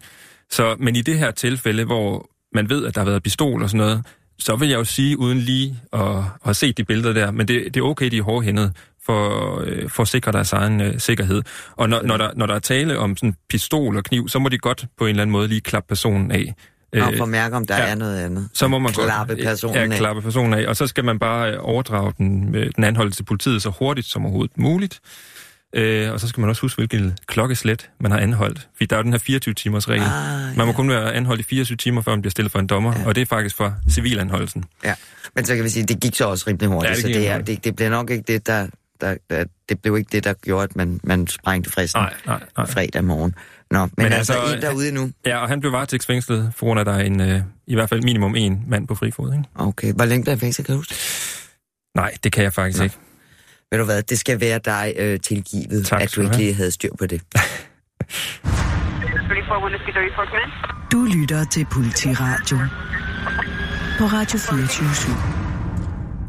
Så, men i det her tilfælde, hvor man ved, at der har været pistol og sådan noget, så vil jeg jo sige, uden lige at, at have set de billeder der, men det, det er okay, de er hårdhændet for, øh, for at sikre deres egen øh, sikkerhed. Og når, når, der, når der er tale om sådan pistol og kniv, så må de godt på en eller anden måde lige klappe personen af. Og Øh, for at mærke, om der ja. er noget andet. så må man klappe godt personen ja, af. klappe personen af. Og så skal man bare øh, overdrage den, øh, den anholdte til politiet så hurtigt som overhovedet muligt. Øh, og så skal man også huske, hvilket klokkeslæt man har anholdt. Fordi der er jo den her 24-timers regel. Ah, man må ja. kun være anholdt i 24 timer, før man bliver stillet for en dommer. Ja. Og det er faktisk for civilanholdelsen. Ja, men så kan vi sige, det gik så også rimelig hurtigt, Ja, det så det, er, det, det blev nok ikke det, der, der, der, det blev ikke det, der gjorde, at man, man sprængte fristen Nej, nej, nej. fredag morgen. Nå, men, Men altså, altså, en derude nu. Ja, og han blev varetægtsfængslet, for grund af, der er en, øh, i hvert fald minimum en mand på frifod. Ikke? Okay, hvor længe blev han fængslet, kan du huske? Nej, det kan jeg faktisk Nå. ikke. Ved du hvad, det skal være dig øh, tilgivet, Tak at du ikke lige havde styr på det. 34 Whiskey 34, come in. Du lytter til Politiradio på Radio 24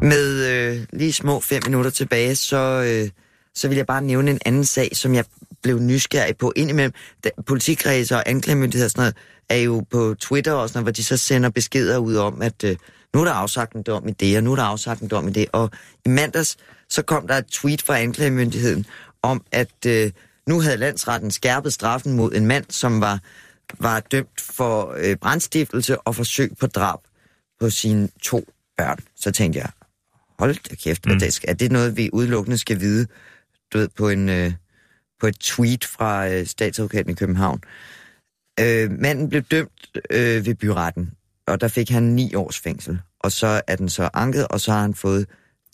Med øh, lige små fem minutter tilbage, så, øh, så vil jeg bare nævne en anden sag, som jeg blev nysgerrig på indimellem. Da, politikredser og anklagemyndigheder og sådan noget, er jo på Twitter og sådan noget, hvor de så sender beskeder ud om, at øh, nu er der afsagt en dom i det, og nu er der afsagt en dom i det. Og i mandags, så kom der et tweet fra anklagemyndigheden om, at øh, nu havde landsretten skærpet straffen mod en mand, som var, var dømt for øh, brandstiftelse og forsøg på drab på sine to børn. Så tænkte jeg, hold da kæft, mm. det, er det noget, vi udelukkende skal vide, du ved, på en, øh, på et tweet fra øh, statsadvokaten i København. Øh, manden blev dømt øh, ved byretten, og der fik han 9 års fængsel. Og så er den så anket, og så har han fået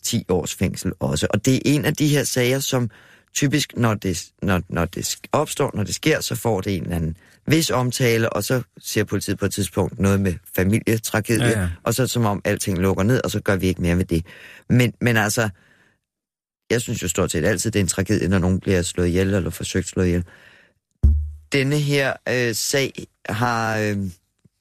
10 års fængsel også. Og det er en af de her sager, som typisk, når det, når, når det opstår, når det sker, så får det en eller anden vis omtale, og så siger politiet på et tidspunkt noget med familietragedie, Ja, ja. og så som om alting lukker ned, og så gør vi ikke mere ved det. Men, men altså, jeg synes jo stort set altid, det er en tragedie, når nogen bliver slået ihjel eller forsøgt slået ihjel. Denne her øh, sag har øh,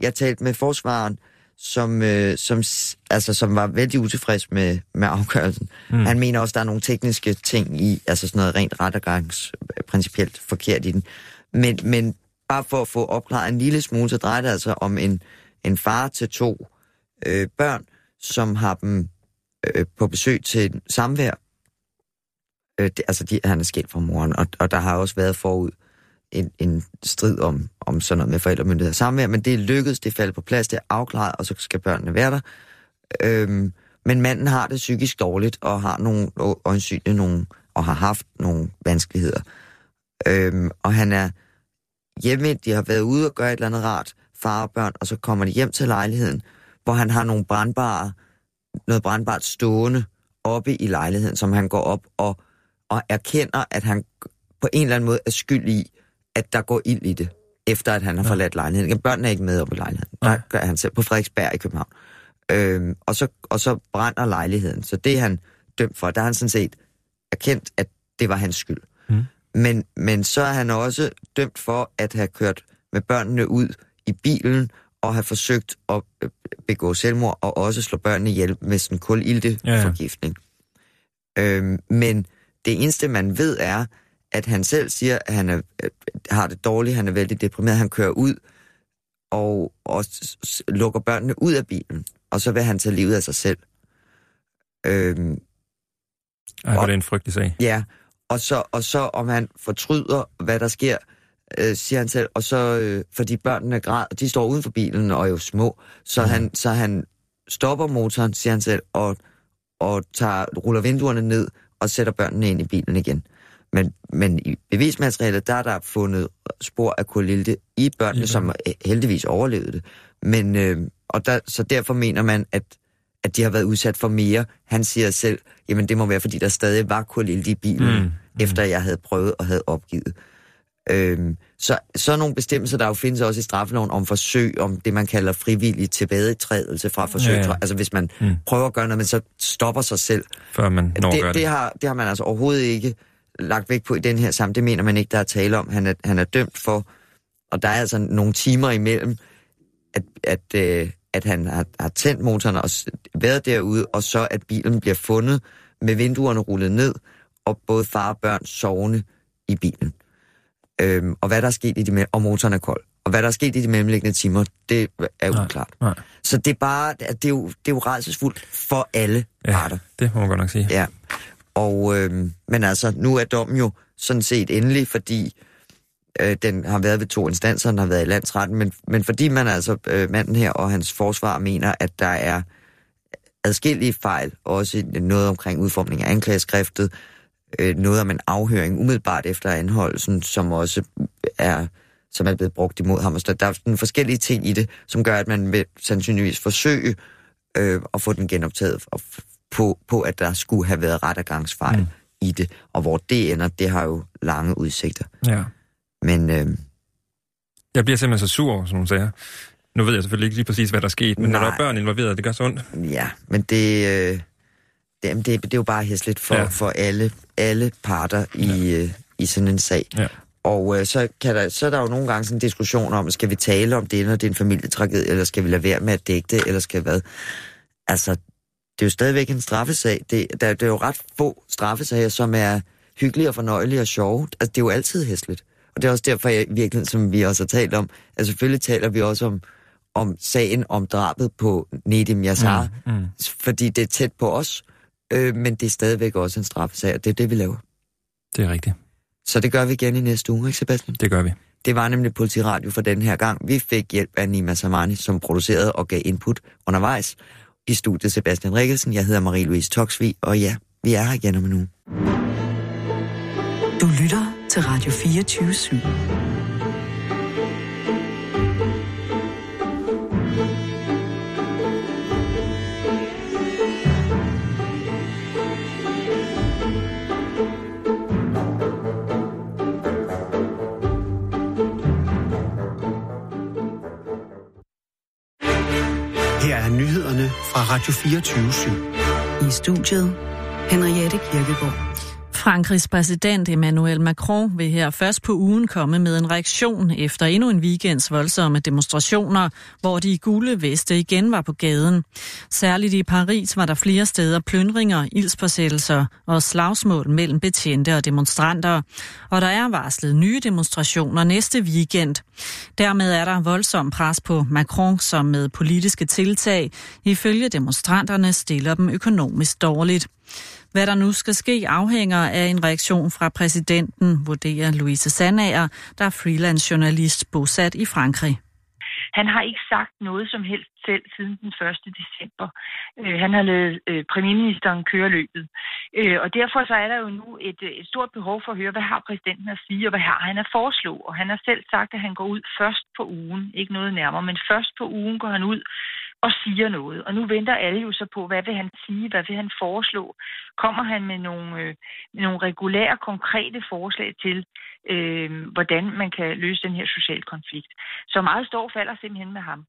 jeg talt med forsvaren, som, øh, som, altså, som var vældig utilfreds med, med afgørelsen. Mm. Han mener også, der er nogle tekniske ting i, altså sådan noget rent rettergangs øh, principielt forkert i den. Men, men bare for at få opklaret en lille smule, så drejer det altså om en, en far til to øh, børn, som har dem øh, på besøg til samvær. Øh, det, altså, de, han er skilt fra moren, og, og der har også været forud en, en strid om, om sådan noget med forældremyndighed og samvær, men det er lykkedes, det faldt på plads, det er afklaret, og så skal børnene være der. Øhm, men manden har det psykisk dårligt, og har nogle, og øjensynligt nogle, og har haft nogle vanskeligheder. Øhm, og han er hjemme, de har været ude og gøre et eller andet rart, far og børn, og så kommer de hjem til lejligheden, hvor han har nogle brandbare, noget brandbart stående oppe i lejligheden, som han går op og, og erkender, at han på en eller anden måde er skyld i, at der går ild i det, efter at han har forladt lejligheden. Børnene er ikke med op i lejligheden. Der gør han selv på Frederiksberg i København. Øhm, og, så, og så brænder lejligheden. Så det er han dømt for. Der har han sådan set erkendt, at det var hans skyld. Mm. Men, men så er han også dømt for at have kørt med børnene ud i bilen og have forsøgt at øh, begå selvmord og også slå børnene ihjel med sådan kulilteforgiftning. Ja, ja. øhm, men det eneste, man ved, er, at han selv siger, at han er, øh, har det dårligt, han er vældig deprimeret, han kører ud og, og lukker børnene ud af bilen, og så vil han tage livet af sig selv. Øhm, Ej, er det en frygtelig sag. Ja, og så, og så om han fortryder, hvad der sker, øh, siger han selv, og så, øh, fordi børnene græd, de står uden for bilen og er jo små, så, mm. han, så han stopper motoren, siger han selv, og, og tager, ruller vinduerne ned og sætter børnene ind i bilen igen. Men, men i bevismaterialet, der er der fundet spor af kolilte i børnene, Ja. som heldigvis overlevede det. Men, øh, og der, så derfor mener man, at, at de har været udsat for mere. Han siger selv, jamen det må være, fordi der stadig var kolilte i bilen, Mm, mm, efter jeg havde prøvet og havde opgivet. Øhm, så, så nogle bestemmelser, der jo findes også i straffeloven om forsøg, om det, man kalder frivillig tilbagetrædelse fra forsøg. Ja, Ja. Altså hvis man Mm. prøver at gøre noget, men så stopper sig selv. Før man når at gøre Det, det. det, har, det har man altså overhovedet ikke lagt vægt på i den her sammen. Det mener man ikke, der er tale om. Han er, han er dømt for, og der er altså nogle timer imellem, at, at, øh, at han har, har tændt motoren og været derude, og så at bilen bliver fundet med vinduerne rullet ned, og både far og børn sovende i bilen. Øhm, og hvad der er sket i de og motoren er kold. Og hvad der er sket i de mellemliggende timer, det er Nej, uklart. nej. Så det er bare, det er jo, det er jo rædselsfuldt for alle Ja, parter. det må man godt nok sige. Ja. Og, øh, men altså, nu er dommen jo sådan set endelig, fordi øh, den har været ved to instanser, den har været i landsretten, men, men fordi man altså, øh, manden her og hans forsvar mener, at der er adskillige fejl, også noget omkring udformning af anklageskriftet, øh, noget om en afhøring umiddelbart efter anholdelsen, som også er som er blevet brugt imod ham. Så der er sådan forskellige ting i det, som gør, at man vil sandsynligvis forsøge øh, at få den genoptaget og på, på, at der skulle have været rettergangsfejl Mm. i det. Og hvor det ender, det har jo lange udsigter. Ja. Men øh, Jeg bliver simpelthen så sur over sådan nogle sager. Nu ved jeg selvfølgelig ikke lige præcis, hvad der er sket, men Nej. når der er børn involveret, det gør så ondt. ja, men det, øh, det, det, det er jo bare hæsligt for, Ja. ja. for alle, alle parter i, øh, i sådan en sag. Ja. Og øh, så, kan der, så er der jo nogle gange sådan en diskussion om, skal vi tale om det, når det er en familietragedie, eller skal vi lade være med at dække det, eller skal hvad? Altså, det er jo stadigvæk en straffesag. Det, der, det er jo ret få straffesager, som er hyggelige og fornøjelige og sjove. Altså, det er jo altid hæsligt. Og det er også derfor, jeg, i virkeligheden, som vi også har talt om, at selvfølgelig taler vi også om, om sagen om drabet på Nedim Yassar, Mm, mm. fordi det er tæt på os, øh, men det er stadigvæk også en straffesag, og det er det, vi laver. Det er rigtigt. Så det gør vi igen i næste uge, ikke Sebastian? Det gør vi. Det var nemlig Politiradio for den her gang. Vi fik hjælp af Nima Samani, som producerede og gav input undervejs. I studiet Sebastian Rikkelsen, jeg hedder Marie-Louise Toksvi, og ja, vi er her igen om en uge. Du lytter til Radio 24 /7. Nyhederne fra Radio 24 /7. I studiet Henriette Kirkegaard. Frankrigs præsident Emmanuel Macron vil her først på ugen komme med en reaktion efter endnu en weekends voldsomme demonstrationer, hvor de gule veste igen var på gaden. Særligt i Paris var der flere steder plyndringer, ildspåsættelser og slagsmål mellem betjente og demonstranter. Og der er varslet nye demonstrationer næste weekend. Dermed er der voldsom pres på Macron, som med politiske tiltag ifølge demonstranterne stiller dem økonomisk dårligt. Hvad der nu skal ske afhænger af en reaktion fra præsidenten, vurderer Louise Sandager, der er freelance journalist bosat i Frankrig. Han har ikke sagt noget som helst selv siden den 1. december. Øh, han har lavet øh, premierministeren køre løbet. Øh, og derfor så er der jo nu et, øh, et stort behov for at høre, hvad har præsidenten at sige, og hvad har han at foreslå. Og han har selv sagt, at han går ud først på ugen, ikke noget nærmere, men først på ugen går han ud og siger noget. Og nu venter alle jo så på, hvad vil han sige, hvad vil han foreslå? Kommer han med nogle, øh, med nogle regulære, konkrete forslag til, øh, hvordan man kan løse den her sociale konflikt? Så meget står falder simpelthen med ham.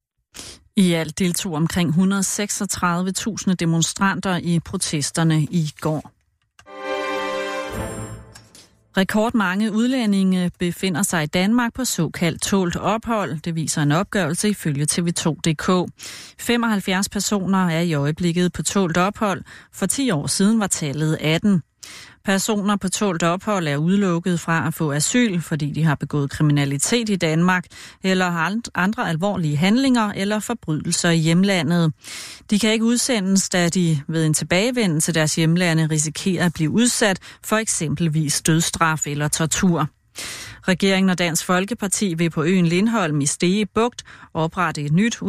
I alt deltog omkring 136.000 demonstranter i protesterne i går. Rekordmange udlændinge befinder sig i Danmark på såkaldt tålt ophold. Det viser en opgørelse ifølge TV2.dk. 75 personer er i øjeblikket på tålt ophold. For 10 år siden var tallet 18. Personer på tålt ophold er udelukket fra at få asyl, fordi de har begået kriminalitet i Danmark, eller andre alvorlige handlinger eller forbrydelser i hjemlandet. De kan ikke udsendes, da de ved en tilbagevenden til deres hjemlande risikerer at blive udsat for eksempelvis dødsstraf eller tortur. Regeringen og Dansk Folkeparti vil på øen Lindholm i Stege Bugt oprette et nyt